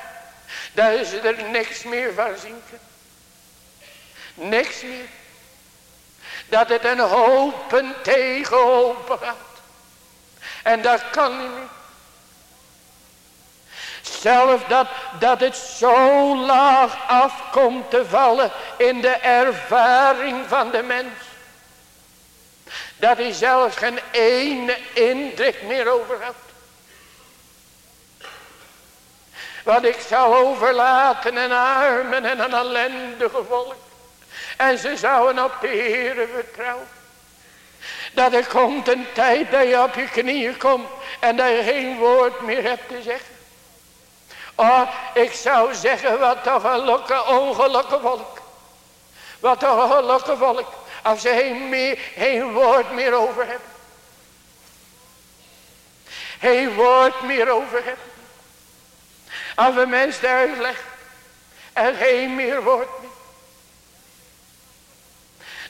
A: Daar is er niks meer van zinken. Niks meer. Dat het een hopen tegen gaat. En dat kan niet. Zelf dat, dat het zo laag afkomt te vallen in de ervaring van de mens. Dat hij zelfs geen ene indruk meer over. Wat ik zou overlaten en armen en een ellendige volk. En ze zouden op de Heere vertrouwen. Dat er komt een tijd dat je op je knieën komt en dat je geen woord meer hebt te zeggen. Oh, ik zou zeggen, wat toch een lukke, ongelukkige volk. Wat toch een gelukkige volk. Als ze geen, meer, geen woord meer over hebben. Geen woord meer over hebben. Als een mens daar legt. En geen meer meer.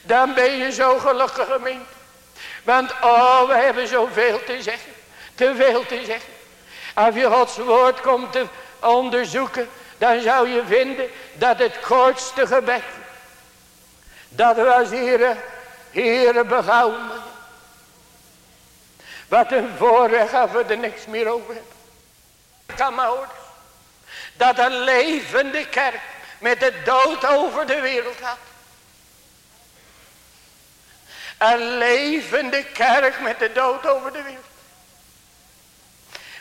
A: Dan ben je zo gelukkig gemeente. Want oh, we hebben zoveel te zeggen. Te veel te zeggen. Als je Gods woord komt te onderzoeken. Dan zou je vinden dat het kortste gebed. Dat was hier, hier behouden. Wat een voorrecht als we er niks meer over hebben. Kan maar horen. Dat een levende kerk met de dood over de wereld had. Een levende kerk met de dood over de wereld.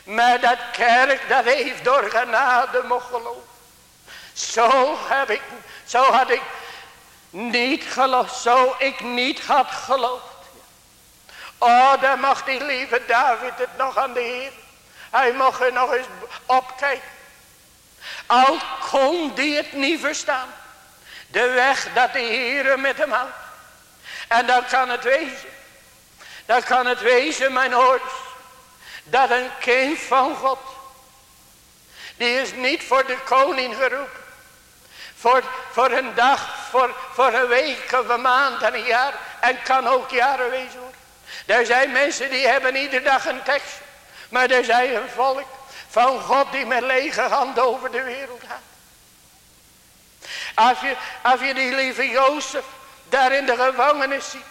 A: Maar dat kerk dat heeft door genade mocht geloven. Zo heb ik, zo had ik niet geloofd, zo ik niet had geloofd. Oh, dan mag die lieve David het nog aan de Heer. Hij mocht er nog eens opkijken. Al kon die het niet verstaan. De weg dat de Heer met hem houdt. En dan kan het wezen. Dan kan het wezen, mijn ouders. Dat een kind van God. Die is niet voor de koning geroepen. Voor, voor een dag, voor, voor een week of een maand en een jaar. En kan ook jaren wezen worden. Er zijn mensen die hebben iedere dag een tekst. Maar er zijn een volk van God die met lege handen over de wereld gaat. Als je, als je die lieve Jozef daar in de gevangenis ziet.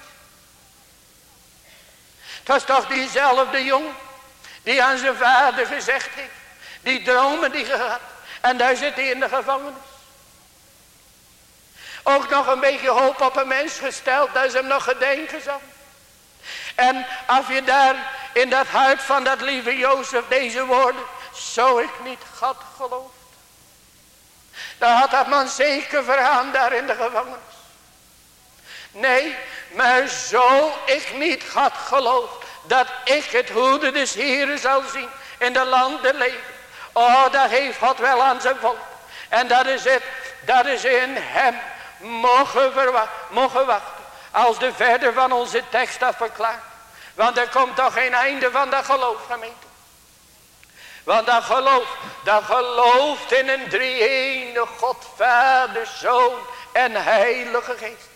A: Het was toch diezelfde jongen die aan zijn vader gezegd heeft. Die dromen die gehad. En daar zit hij in de gevangenis. Ook nog een beetje hoop op een mens gesteld dat ze hem nog gedenken zal. En als je daar in dat hart van dat lieve Jozef deze woorden. Zo ik niet had geloofd. Dan had dat man zeker vergaan daar in de gevangenis. Nee, maar zo ik niet had geloofd. Dat ik het hoede des Heren zal zien in de landen leven. Oh, dat heeft God wel aan zijn volk. En dat is het. Dat is in hem mogen, mogen wachten. Als de verder van onze tekst dat verklaart. Want er komt toch geen einde van dat geloof gemeente. Want dat geloof, dat gelooft in een drie-ene God, Vader, Zoon en Heilige Geest.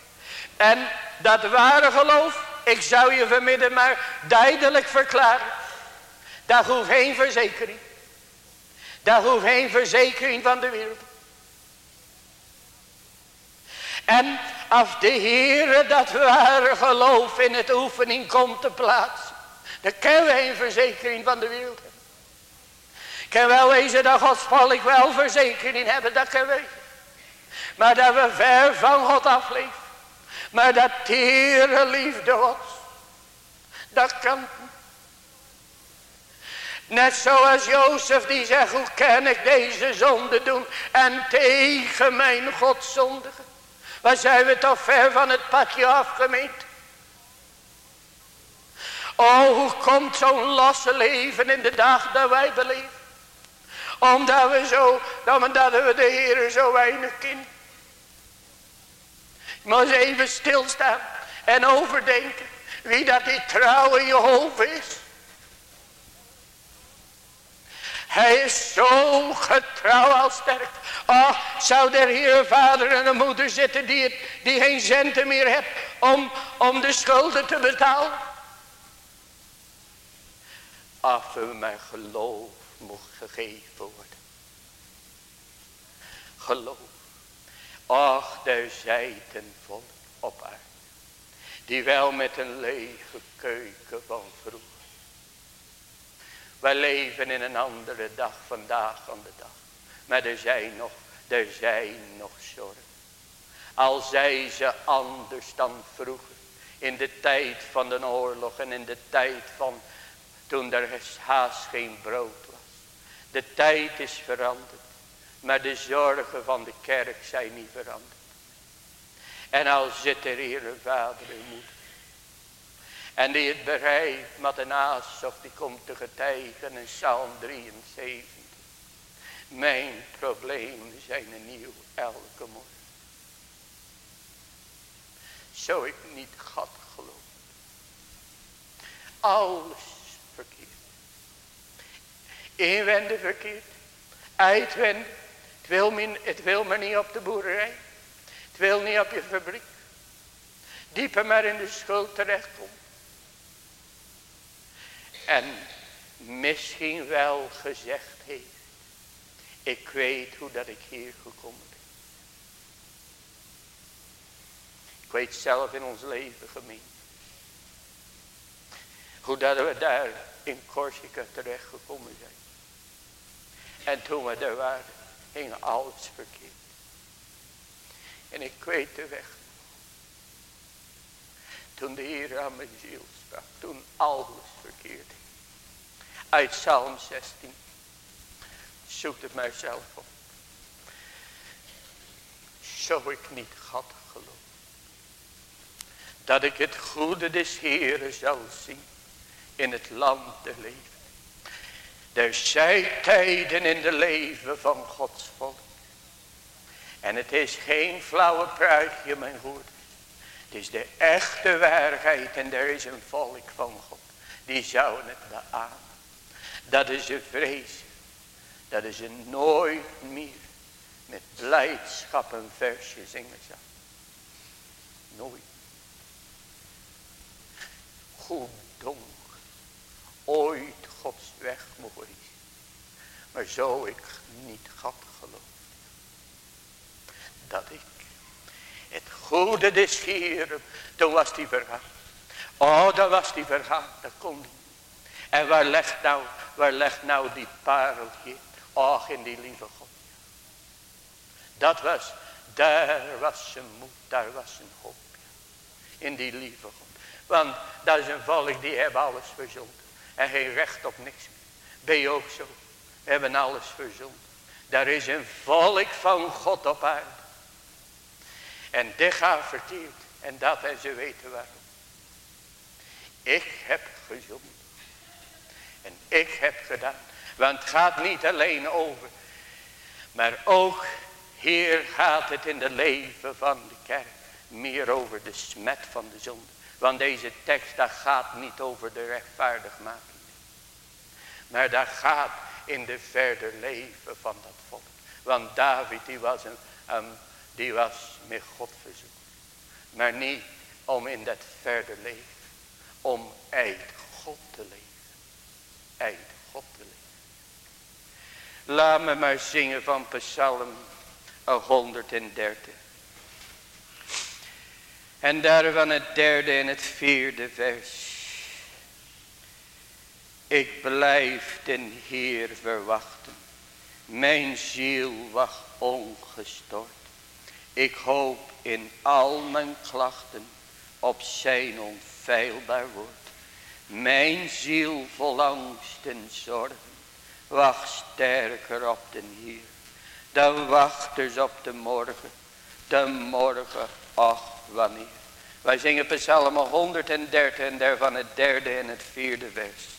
A: En dat ware geloof, ik zou je vanmiddag maar duidelijk verklaren. Daar hoeft geen verzekering. Daar hoeft geen verzekering van de wereld. En als de Heer dat ware geloof in het oefening komt te plaatsen. Dan kunnen we geen verzekering van de wereld. Kan wel wezen dat Gods volk wel verzekering hebben. Dat kan weten. Maar dat we ver van God afleven. Maar dat tere liefde Gods. Dat kan Net zoals Jozef die zegt, hoe kan ik deze zonde doen en tegen mijn God zondigen. Waar zijn we toch ver van het padje afgemeend. Oh, hoe komt zo'n losse leven in de dag dat wij beleven. Omdat we zo, omdat we de Heer zo weinig kennen. Je moet even stilstaan en overdenken wie dat die trouwe Jehovah is. Hij is zo getrouw als sterk. Oh, zou er hier een vader en een moeder zitten die, het, die geen centen meer heeft om, om de schulden te betalen? Af en mijn geloof mocht gegeven. Geloof. Ach, daar zijt een volk op aarde. Die wel met een lege keuken van vroeger. Wij leven in een andere dag vandaag aan de dag. Maar er zijn nog, er zijn nog zorgen. Al zij ze anders dan vroeger. In de tijd van de oorlog en in de tijd van toen er haast geen brood was. De tijd is veranderd. Maar de zorgen van de kerk zijn niet veranderd. En al zit er hier een vader en moeder. En die het bereidt met een of die komt te getuigen in Psalm 73. Mijn problemen zijn een nieuw elke morgen. Zo ik niet God geloof. Alles verkeerd. Inwenden verkeerd. Uitwenden. Het wil, me, het wil me niet op de boerderij. Het wil niet op je fabriek. dieper maar in de schuld terechtkomt. En misschien wel gezegd heeft. Ik weet hoe dat ik hier gekomen ben. Ik weet zelf in ons leven gemeen. Hoe dat we daar in Corsica terecht gekomen zijn. En toen we daar waren, ging alles verkeerd. En ik weet de weg. Toen de Heer aan mijn ziel sprak. Toen alles verkeerd. Uit Psalm 16. Zoek het mijzelf op. Zo ik niet had geloof. Dat ik het goede des Heeren zal zien. In het land der leven. Er zijn tijden in de leven van Gods volk. En het is geen flauwe pruikje mijn goed. Het is de echte waarheid en er is een volk van God. Die zouden het beamen. Dat is een vrees. Dat is een nooit meer met blijdschap een versje zingen zal. Nooit. Hoe donker ooit Gods weg mogen. Maar zo ik niet had geloofd. Dat ik het goede des Heeren, toen was die vergaan. Oh, dat was die vergaan, dat kon niet. En waar legt nou, waar legt nou die pareltje? Och, in die lieve God. Dat was, daar was zijn moed, daar was zijn hoop. In die lieve God. Want dat is een volk die hebben alles verzonden. En geen recht op niks meer. Ben je ook zo? We hebben alles verzonden. Daar is een volk van God op aarde. En dit gaat. En dat en ze weten waarom. Ik heb gezond. En ik heb gedaan. Want het gaat niet alleen over. Maar ook hier gaat het in de leven van de kerk. Meer over de smet van de zonde. Want deze tekst dat gaat niet over de rechtvaardigmaking. Maar dat gaat in de verder leven van dat volk. Want David die was, een, die was met God verzoend. Maar niet om in dat verder leven. Om uit God te leven. Uit God te leven. Laat me maar zingen van Psalm 130. En daarvan het derde en het vierde vers. Ik blijf den Heer verwachten. Mijn ziel wacht ongestort. Ik hoop in al mijn klachten op zijn onfeilbaar woord. Mijn ziel vol angst en zorgen wacht sterker op den Heer. Dan wachters op de morgen, de morgen, ach wanneer. Wij zingen Psalm 130 en daarvan het derde en het vierde vers.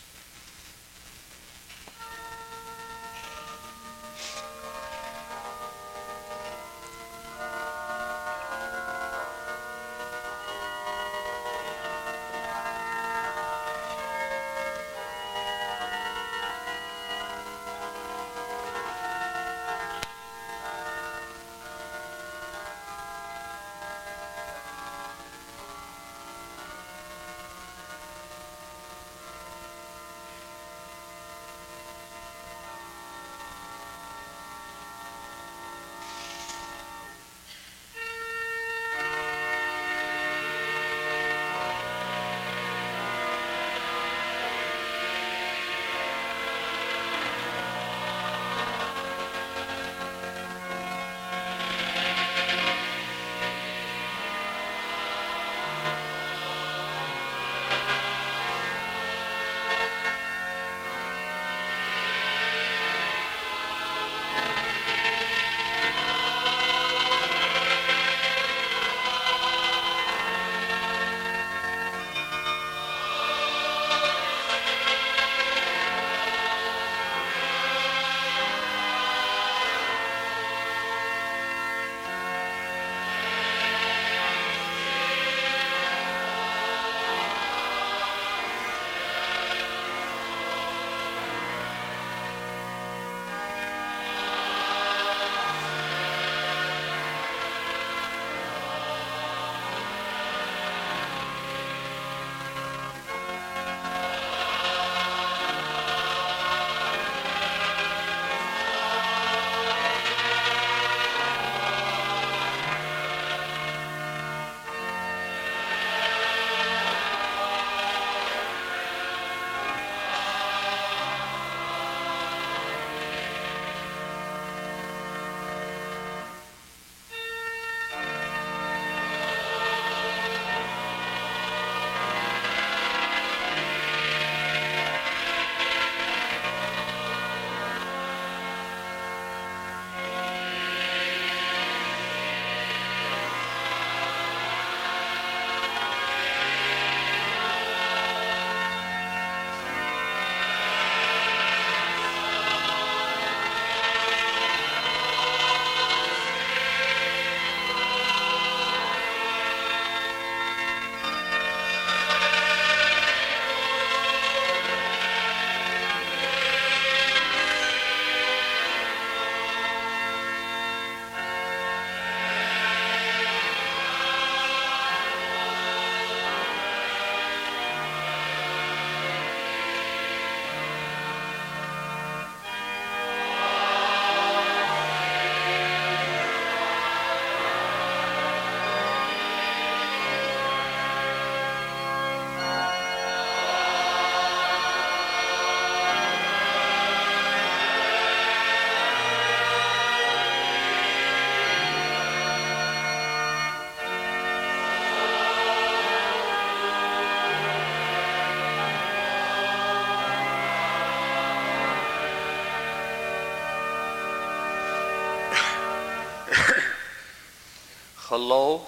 A: Geloof,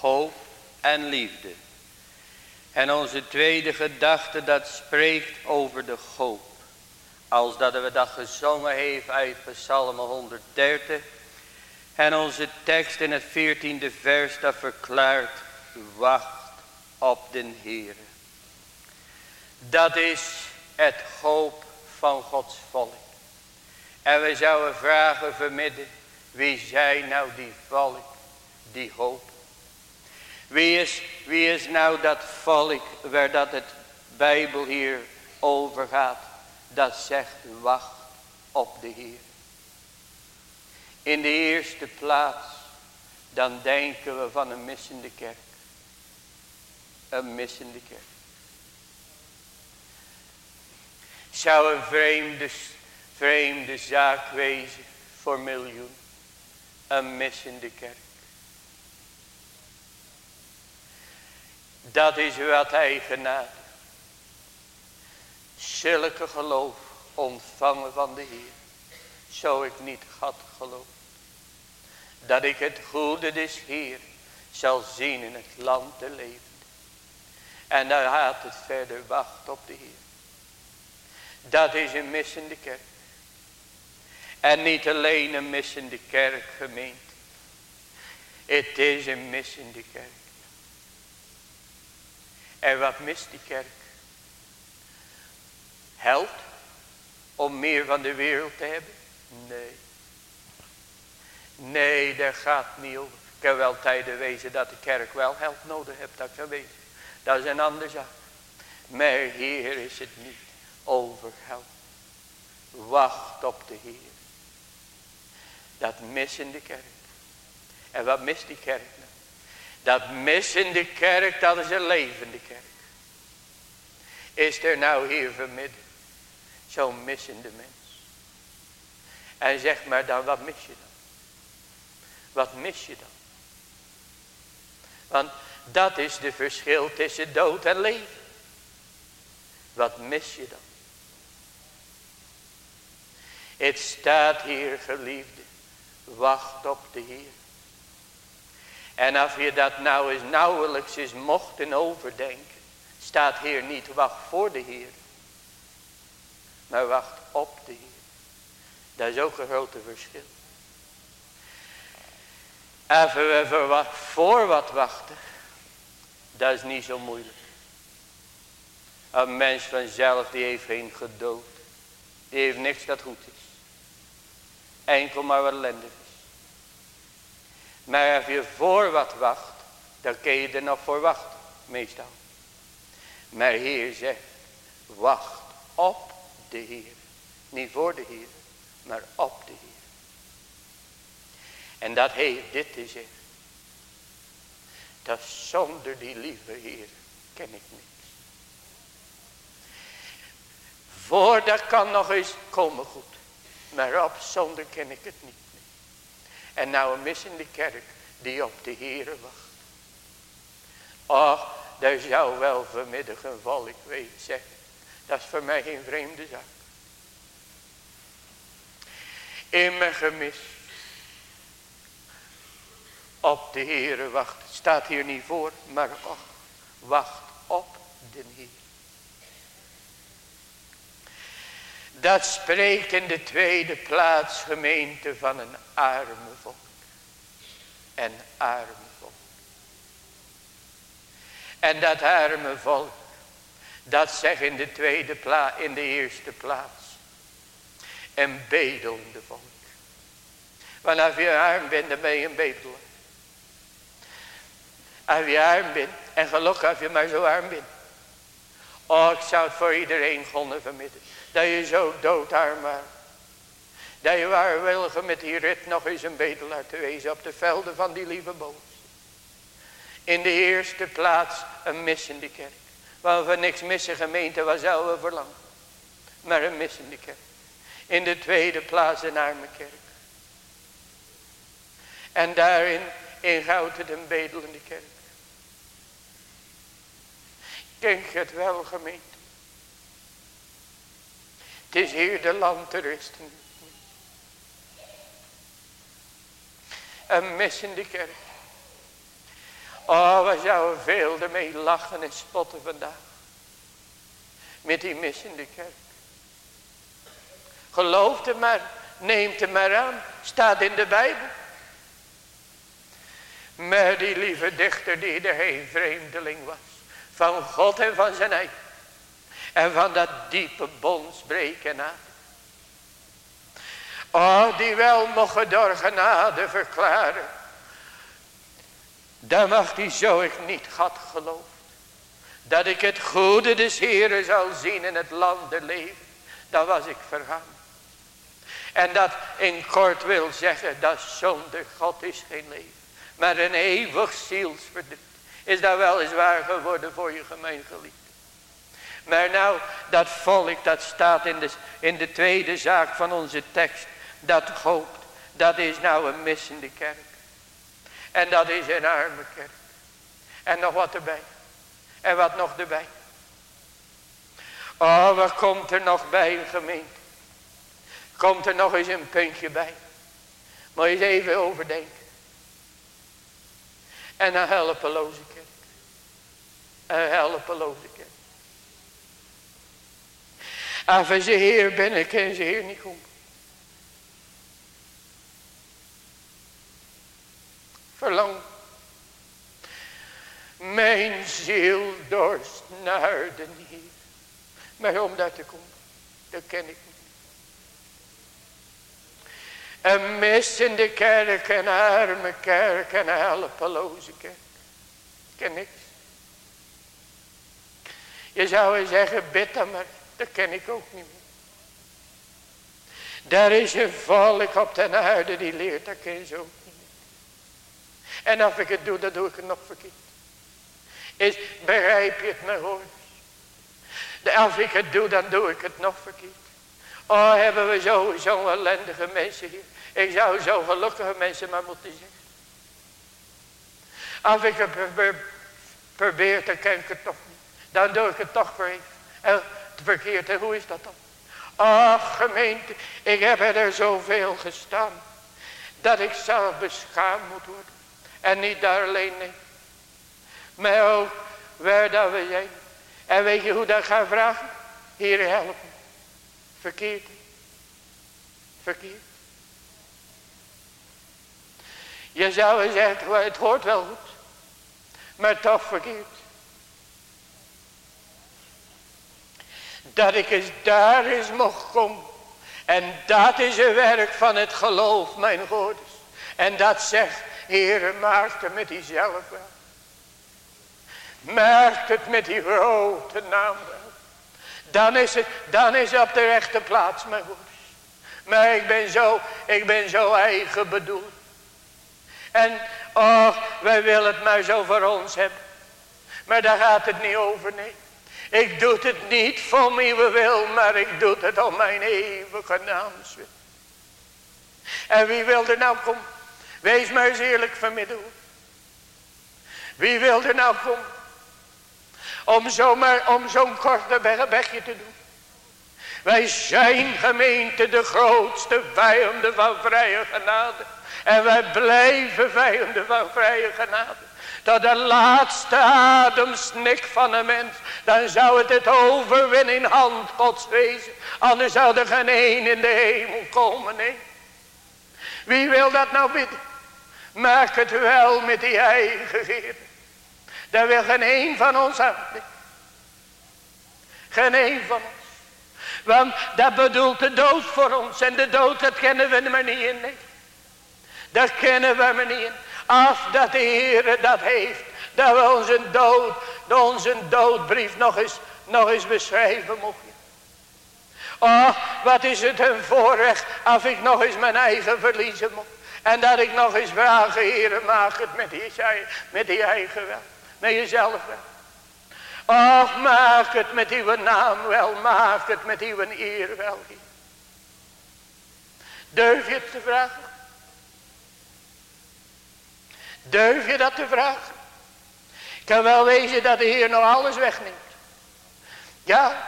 A: hoop en liefde. En onze tweede gedachte dat spreekt over de hoop. Als dat we dat gezongen hebben uit Psalm 130. En onze tekst in het 14e vers dat verklaart. Wacht op den Heer. Dat is het hoop van Gods volk. En we zouden vragen vermidden. Wie zijn nou die volk die hoop? Wie is, wie is nou dat volk waar dat het Bijbel hier over gaat? Dat zegt wacht op de Heer. In de eerste plaats dan denken we van een missende kerk. Een missende kerk. Zou een vreemde, vreemde zaak wezen voor miljoen. Een missende kerk. Dat is wat hij genade. Zulke geloof ontvangen van de Heer. Zou ik niet had geloof. Dat ik het goede des Heer zal zien in het land te leven. En daar gaat het verder wacht op de Heer. Dat is een missende kerk. En niet alleen een missende kerk gemeend. Het is een missende kerk. En wat mist die kerk? Held om meer van de wereld te hebben? Nee. Nee, daar gaat niet over. Ik heb wel tijden wezen dat de kerk wel held nodig heeft, dat kan wezen. Dat is een andere zaak. Maar hier is het niet over geld. Wacht op de Heer. Dat mis in de kerk. En wat mist die kerk? Dat mis in de kerk, dat is een levende kerk. Is er nou hier vanmiddag zo'n missende mens? En zeg maar dan, wat mis je dan? Wat mis je dan? Want dat is de verschil tussen dood en leven. Wat mis je dan? Het staat hier geliefde. Wacht op de Heer. En als je dat nou eens nauwelijks eens mochten overdenken. Staat hier niet wacht voor de Heer. Maar wacht op de Heer. Dat is ook een grote verschil. Even, wat, voor wat wachten. Dat is niet zo moeilijk. Een mens vanzelf die heeft geen geduld. Die heeft niks dat goed is. Enkel maar wat ellendig. Maar als je voor wat wacht. Dan kun je er nog voor wachten. Meestal. Maar Heer zegt. Wacht op de Heer. Niet voor de Heer. Maar op de Heer. En dat heeft dit te zeggen. Dat zonder die lieve Heer ken ik niks. Voor dat kan nog eens komen goed. Maar op zonder ken ik het niet. En nou een mis in de kerk die op de Heere wacht. Och, daar zou wel vanmiddag een volk weten zeggen. Dat is voor mij geen vreemde zaak. In mijn gemis. Op de Heere wacht. Staat hier niet voor, maar och, wacht op de Heer. Dat spreekt in de tweede plaats gemeente van een arme volk. En arme volk. En dat arme volk. Dat zegt in de tweede plaats, in de eerste plaats. Een bedelende volk. Want als je arm bent, dan ben je een bedelaar. Als je arm bent, en gelukkig als je maar zo arm bent. Oh, ik zou het voor iedereen gonnen vermidden. Dat je zo doodarm was. Dat je waar wilde met die rit nog eens een bedelaar te wezen op de velden van die lieve boos. In de eerste plaats een missende kerk. Waar we niks missen gemeente, waar zouden we verlangen. Maar een missende kerk. In de tweede plaats een arme kerk. En daarin in het een bedelende kerk. Denk het wel gemeente. Het is hier de land te rusten. Een missende kerk. Oh, we zouden veel ermee lachen en spotten vandaag. Met die mis in de kerk. Geloof het maar. Neemt het maar aan. Staat in de Bijbel. Maar die lieve dichter die er geen vreemdeling was. Van God en van zijn eigen. En van dat diepe bondsbreken na. Oh, die wel mogen door genade verklaren. Dan mag die zo ik niet had geloofd. Dat ik het goede des Heren zou zien in het land der leven. Dan was ik vergaan. En dat in kort wil zeggen dat zonder God is geen leven. Maar een eeuwig zielsverdriet is dat weliswaar geworden voor je gemeengeliefde. Maar nou, dat volk dat staat in de, in de tweede zaak van onze tekst. Dat hoopt. Dat is nou een missende kerk. En dat is een arme kerk. En nog wat erbij. En wat nog erbij. Oh, wat komt er nog bij een gemeente? Komt er nog eens een puntje bij. Moet je eens even overdenken. En een helpeloze kerk. Een helpeloze kerk. Als ze heer binnen, kunnen ze hier niet komen. Verlang. Mijn ziel dorst naar de Heer. Maar om daar te komen, dat ken ik niet. Een missende kerk, een arme kerk, een helpeloze kerk. Ken niks. Je zou zeggen, bid dan maar. Dat ken ik ook niet meer. Daar is een volk op de aarde die leert, dat ken ze ook niet meer. En als ik het doe, dan doe ik het nog verkeerd. Is, begrijp je het me hoor? Als ik het doe, dan doe ik het nog verkeerd. Oh, hebben we zo, zo'n ellendige mensen hier. Ik zou zo gelukkige mensen maar moeten zeggen. Als ik het probeer, dan ken ik het toch niet. Dan doe ik het toch En verkeerd, hoe is dat dan? Ach gemeente, ik heb er zoveel gestaan. Dat ik zelf beschaamd moet worden. En niet daar alleen, nee. Maar ook waar we zijn. En weet je hoe dat gaat vragen? Hier helpen. Verkeerd. Verkeerd. Je zou zeggen, het hoort wel goed. Maar toch verkeerd. Dat ik eens daar eens mocht komen. En dat is een werk van het geloof, mijn goeders. En dat zegt, Heere, maak het met diezelf wel. Maak het met die grote naam wel. Dan is het, dan is het op de rechte plaats, mijn goeders. Maar ik ben zo, ik ben zo eigen bedoeld. En, oh, wij willen het maar zo voor ons hebben. Maar daar gaat het niet over, nee. Ik doe het niet voor we wil, maar ik doe het om mijn eeuwige naams En wie wil er nou komen? Wees maar eens eerlijk vanmiddag. Wie wil er nou komen? Om zomaar, om zo'n korte bekje te doen. Wij zijn gemeente de grootste vijanden van vrije genade. En wij blijven vijanden van vrije genade. Tot de laatste ademsnik van een mens. Dan zou het het overwinnen in hand gods wezen. Anders zou er geen een in de hemel komen. Nee. Wie wil dat nou bidden? Maak het wel met die eigen Heer. Daar wil geen een van ons aan. Geen een van ons. Want dat bedoelt de dood voor ons. En de dood dat kennen we maar niet in. Nee. Dat kennen we maar niet in. Als dat de Heer dat heeft. Dat we onze dood, onze doodbrief nog eens, nog eens beschrijven mochten. Oh, wat is het een voorrecht als ik nog eens mijn eigen verliezen moet. En dat ik nog eens vraag, Heer, maak het met die, met die eigen wel. Met jezelf wel. Och, maak het met uw naam wel, maak het met uw eer wel. Durf je het te vragen? Durf je dat te vragen? Kan wel wezen dat de Heer nog alles wegneemt. Ja,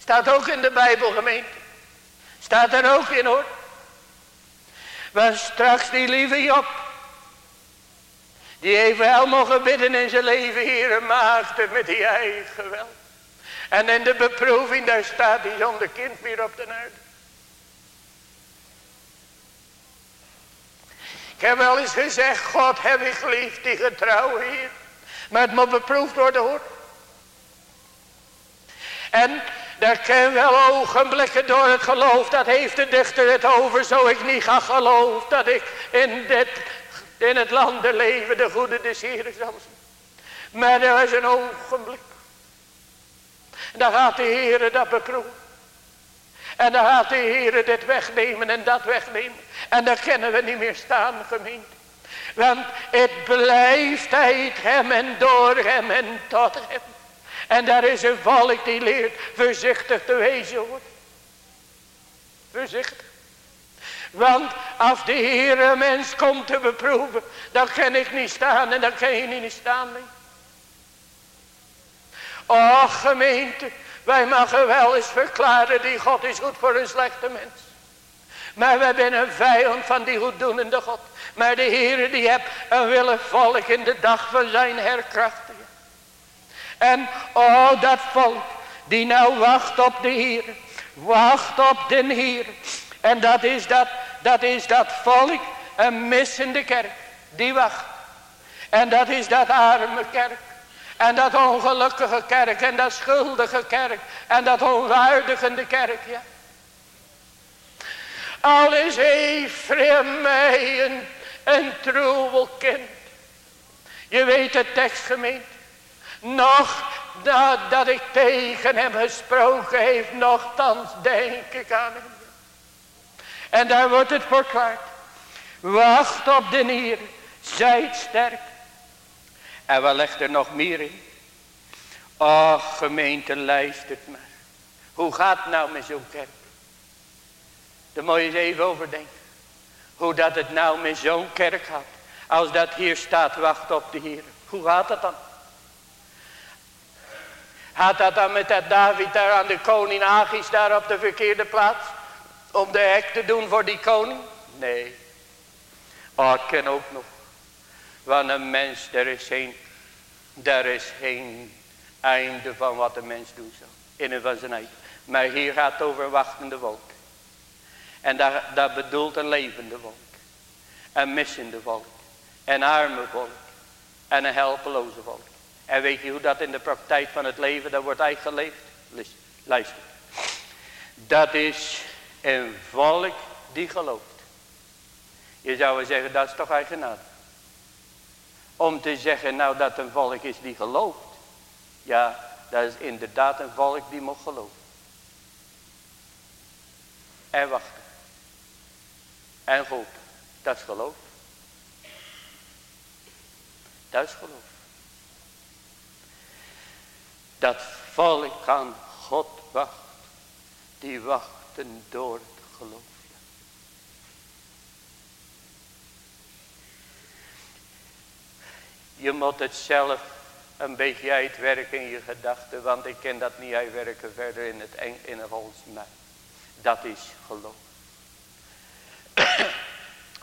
A: staat ook in de Bijbel gemeente. Staat er ook in hoor. Want straks die lieve Job. Die heeft wel mogen bidden in zijn leven, Heer, maakte met die eigen wel. En in de beproeving, daar staat hij zonder kind meer op de aarde. Ik heb wel eens gezegd, God heb ik lief, die getrouwe Heer. Maar het moet beproefd worden hoor. En daar ken wel ogenblikken door het geloof. Dat heeft de dichter het over. Zo ik niet ga geloof dat ik in, dit, in het land leven de goede des Heeren zal zien. Maar er is een ogenblik. En dan gaat de Heer dat beproeven. En dan gaat de Heer dit wegnemen en dat wegnemen. En dan kunnen we niet meer staan gemeente. Want het blijft uit hem en door hem en tot hem. En daar is een volk die leert voorzichtig te wezen hoor. Voorzichtig. Want als de Heer een mens komt te beproeven, dan kan ik niet staan en dan kan je niet staan. Nee. Och gemeente, wij mogen wel eens verklaren, die God is goed voor een slechte mens. Maar wij zijn een vijand van die goeddoenende God. Maar de Heer die hebt een willen volk in de dag van zijn herkrachtigen. En oh dat volk die nou wacht op de Heer. Wacht op de Heer. En dat is dat, dat is dat volk, een missende kerk. Die wacht. En dat is dat arme kerk. En dat ongelukkige kerk. En dat schuldige kerk. En dat onwaardigende kerk. Ja. Al is Ephraim mij een, een kind. Je weet het tekstgemeente. Nog dat ik tegen hem gesproken heeft. Nogthans denk ik aan hem. En daar wordt het verklaard. Wacht op de nier. Zijt sterk. En wat legt er nog meer in? Och gemeente luistert maar. Hoe gaat het nou met zo'n kerk? Daar moet je eens even overdenken. Hoe dat het nou met zo'n kerk gaat. Als dat hier staat, wacht op de Heer. Hoe gaat dat dan? Gaat dat dan met dat David daar aan de koning Agis daar op de verkeerde plaats? Om de hek te doen voor die koning? Nee. Oh, ik ken ook nog. Want een mens, er is geen, er is geen einde van wat een mens doet. Zo. In en van zijn eigen. Maar hier gaat over wachtende wolk. En dat, dat bedoelt een levende volk. Een missende volk. Een arme volk. En een helpeloze volk. En weet je hoe dat in de praktijk van het leven dat wordt uitgeleefd? Luister. Dat is een volk die gelooft. Je zou zeggen dat is toch eigenaardig. Om te zeggen nou dat een volk is die gelooft. Ja, dat is inderdaad een volk die moet geloven. En wachten. En hopen. Dat is geloof. Dat is geloof. Dat volk aan God wacht. Die wachten door het geloof. Je moet het zelf een beetje uitwerken in je gedachten. Want ik kan dat niet uitwerken verder in het, in het volgens. Dat is geloof.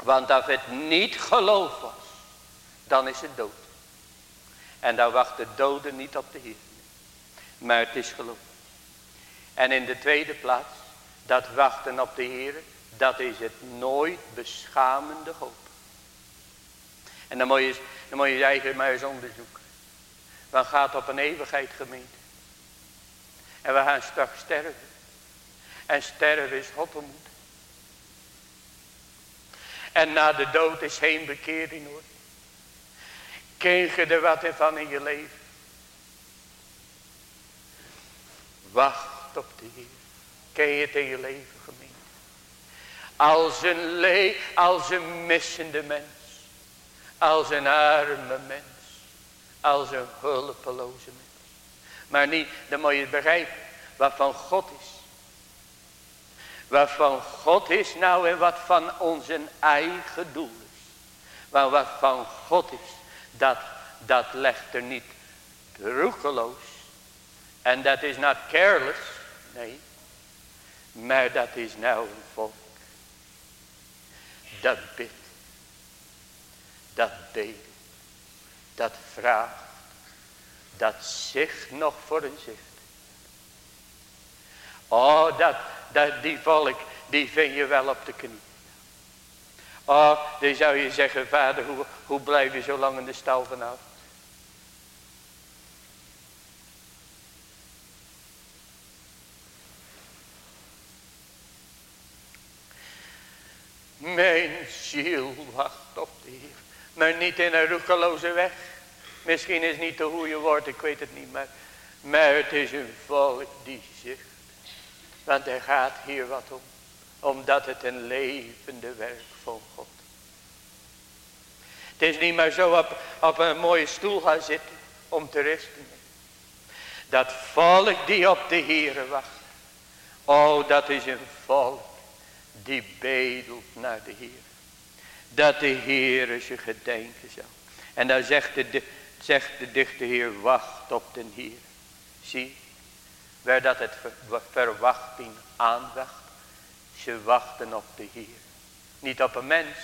A: Want als het niet geloof was. Dan is het dood. En dan wacht de dode niet op de Heer. Maar het is geloof. En in de tweede plaats. Dat wachten op de Heer. Dat is het nooit beschamende hoop. En dan moet je, dan moet je eigen maar eens onderzoeken. We gaat op een eeuwigheid gemeente. En we gaan straks sterven. En sterven is hoppemoed. En na de dood is geen bekering hoor. Ken je er wat van in je leven? Wacht op de Heer. Ken je het in je leven gemeente? Als een, le als een missende mens. Als een arme mens. Als een hulpeloze mens. Maar niet, dan moet je begrijpen. Wat van God is. Wat van God is nou en wat van onze eigen doel is. Maar wat van God is, dat, dat legt er niet roekeloos. En dat is not careless, nee. Maar dat is nou een volk. Dat bidt. Dat bedt. Dat vraagt dat zich nog voor een zicht. Oh, dat, dat, die volk, die vind je wel op de knie. Oh, dan zou je zeggen, vader, hoe, hoe blijf je zo lang in de stal vanaf? Mijn ziel wacht op. Maar niet in een roekeloze weg. Misschien is niet de goede woord, ik weet het niet. Maar, maar het is een volk die zegt. Want er gaat hier wat om. Omdat het een levende werk van God. Het is niet maar zo op, op een mooie stoel gaan zitten om te rusten. Dat volk die op de Heere wacht. Oh, dat is een volk die bedelt naar de Heer. Dat de Heere ze gedenken zal. En dan zegt de, zegt de dichte Heer, wacht op den Heer. Zie, waar dat het verwachting aanwacht. Ze wachten op de Heer. Niet op een mens.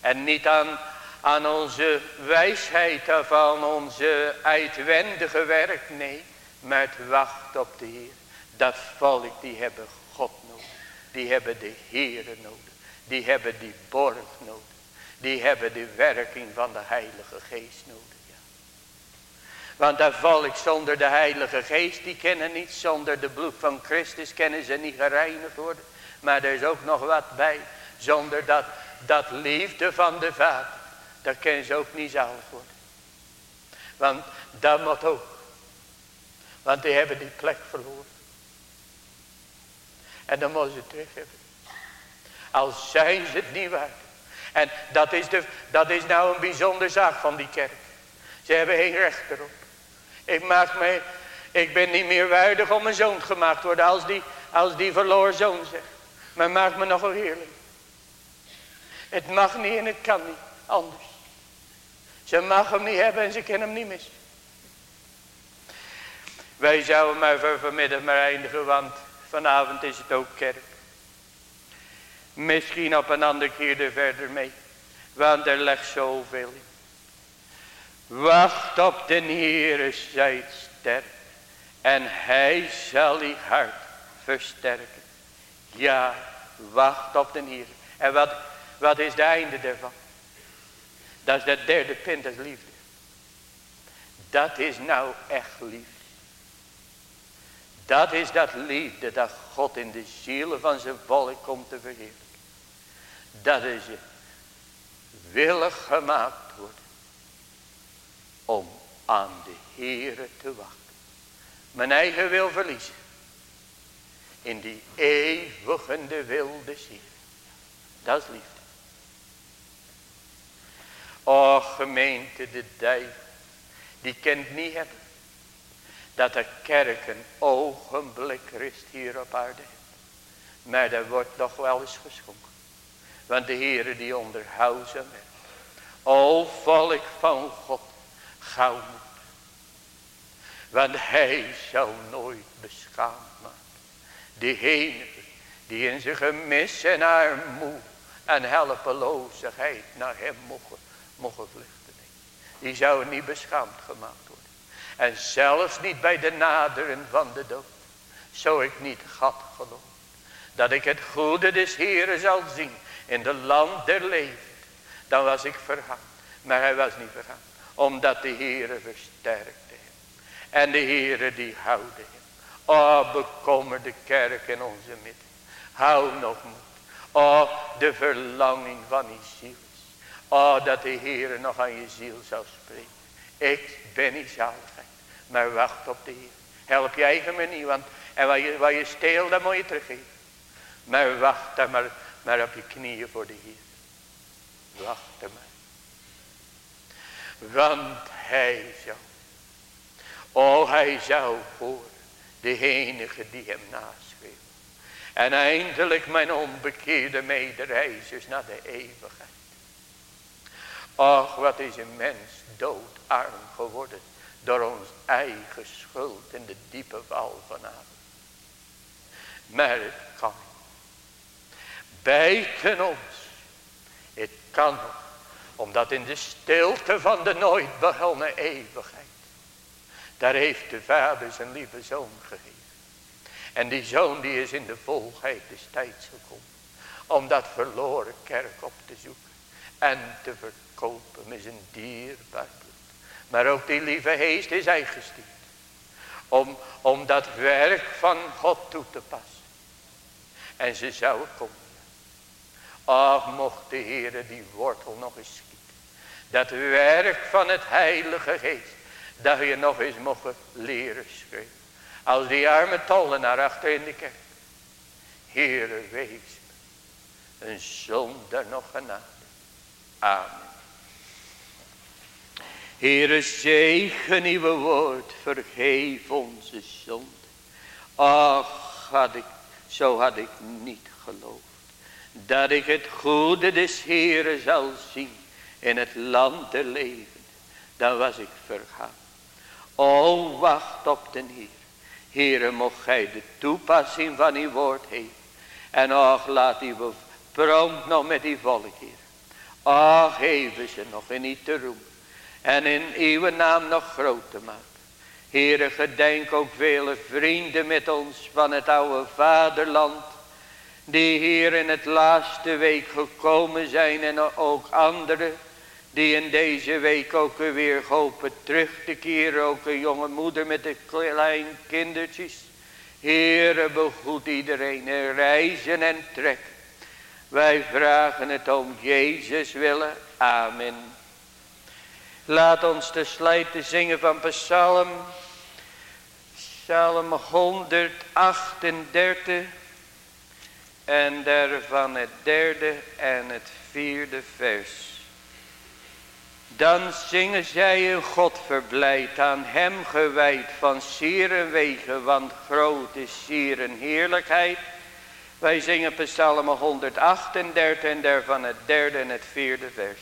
A: En niet aan, onze wijsheid of aan onze uitwendige werk. Nee, maar het wacht op de Heer. Dat volk die hebben God nodig. Die hebben de Heere nodig. Die hebben die borg nodig. Die hebben de werking van de Heilige Geest nodig. Want dat volk zonder de Heilige Geest, die kennen niet. Zonder de bloed van Christus kennen ze niet gereinigd worden. Maar er is ook nog wat bij. Zonder dat, dat liefde van de Vader. Daar kennen ze ook niet zalig worden. Want dat moet ook. Want die hebben die plek verloren. En dan moeten ze terug hebben. Al zijn ze het niet waard. En dat is, de, dat is nou een bijzonder zaak van die kerk. Ze hebben geen recht erop. Ik, maak me, ik ben niet meer waardig om een zoon gemaakt worden als die, als die verloren zoon zegt. Maar maak me nog een heerlijk. Het mag niet en het kan niet anders. Ze mag hem niet hebben en ze kunnen hem niet missen. Wij zouden maar voor vanmiddag maar eindigen, want vanavond is het ook kerk. Misschien op een andere keer er verder mee. Want er legt zoveel in. Wacht op de Heere, zijt sterk. En hij zal je hart versterken. Ja, wacht op de Heer. En wat, wat is de einde daarvan? Dat is de derde punt, dat is liefde. Dat is nou echt liefde. Dat is dat liefde dat God in de zielen van zijn volk komt te verheerlijken. Dat is je willig gemaakt worden. Om aan de Heere te wachten. Mijn eigen wil verliezen. In die eeuwigende wilde ziel. Dat is liefde. O gemeente de duivel. Die kent niet hebben. Dat de kerk een ogenblik rust hier op aarde Maar dat wordt nog wel eens geschonken. Want de Heere die onderhoudt ze met. O volk van God. Gauw. Want hij zal nooit beschaamd maken. De enige die in zijn gemis en armoe en helpeloosheid naar hem mogen, mogen vluchten. Die zou niet beschaamd gemaakt worden. En zelfs niet bij de naderen van de dood. Zo ik niet had geloofd. Dat ik het goede des Heeren zal zien in de land der leven. Dan was ik vergaan. Maar hij was niet vergaan. Omdat de Heere versterkte hem. En de Heere die houden hem. O bekommerde kerk in onze midden. Hou nog moed. O de verlanging van die ziel. O dat de Heere nog aan je ziel zou spreken. Ik ben niet zaligheid. Maar wacht op de Heer. Help je eigen manier. Want en wat je, wat je steelt, dat moet je teruggeven. Maar wacht dan maar, maar op je knieën voor de Heer. Wacht maar. Want hij zou. O hij zou voor de enige die hem naschreef. En eindelijk mijn onbekeerde medereizers naar de eeuwigheid. Och wat is een mens doodarm geworden door ons eigen schuld in de diepe val vanavond. Maar het kan. Buiten ons. Het kan. Omdat in de stilte van de nooit begonnen eeuwigheid. Daar heeft de vader zijn lieve zoon gegeven. En die zoon die is in de volheid des tijds gekomen. Om dat verloren kerk op te zoeken. En te verkopen met zijn dierbaar bloed. Maar ook die lieve heest is hij gestuurd. Om, om dat werk van God toe te passen. En ze zouden komen. Ach, mocht de Heere die wortel nog eens schieten. Dat werk van het Heilige Geest. Dat je nog eens mocht leren schrijven. Als die arme tollenaar achter in de kerk. Heere, wees me. Een zonder nog genade. Amen. Heere, zegen uw woord. Vergeef onze zonde. Ach, had ik, zo had ik niet geloofd. Dat ik het goede des Heeren zal zien. In het land der leven. Dan was ik vergaan. O, wacht op den Heer. Heere, mocht gij de toepassing van uw woord heen. En ach, laat uw prompt nog met die volk, Heer. Ach, geven ze nog in u te roem. En in uw naam nog groot te maken. Heere, gedenk ook vele vrienden met ons van het oude vaderland. Die hier in het laatste week gekomen zijn en ook anderen die in deze week ook weer hopen terug te keren. Ook een jonge moeder met de kleine kindertjes. Heere begoed iedereen en reizen en trek. Wij vragen het om Jezus willen. Amen. Laat ons te slijten zingen van Psalm. Psalm 138. En daarvan het derde en het vierde vers. Dan zingen zij een God verblijd aan hem gewijd van sieren wegen, want groot is sieren heerlijkheid. Wij zingen psalm 138 en daarvan het derde en het vierde vers.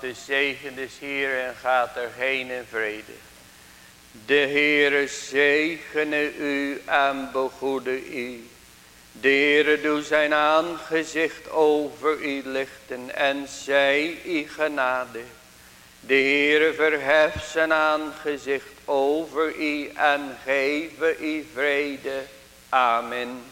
A: De zegen des Heer en gaat er heen in vrede. De Heere zegene u en begoede u. De Heere doe zijn aangezicht over u lichten en zij u genade. De Heere verheft zijn aangezicht over u en geven u vrede. Amen.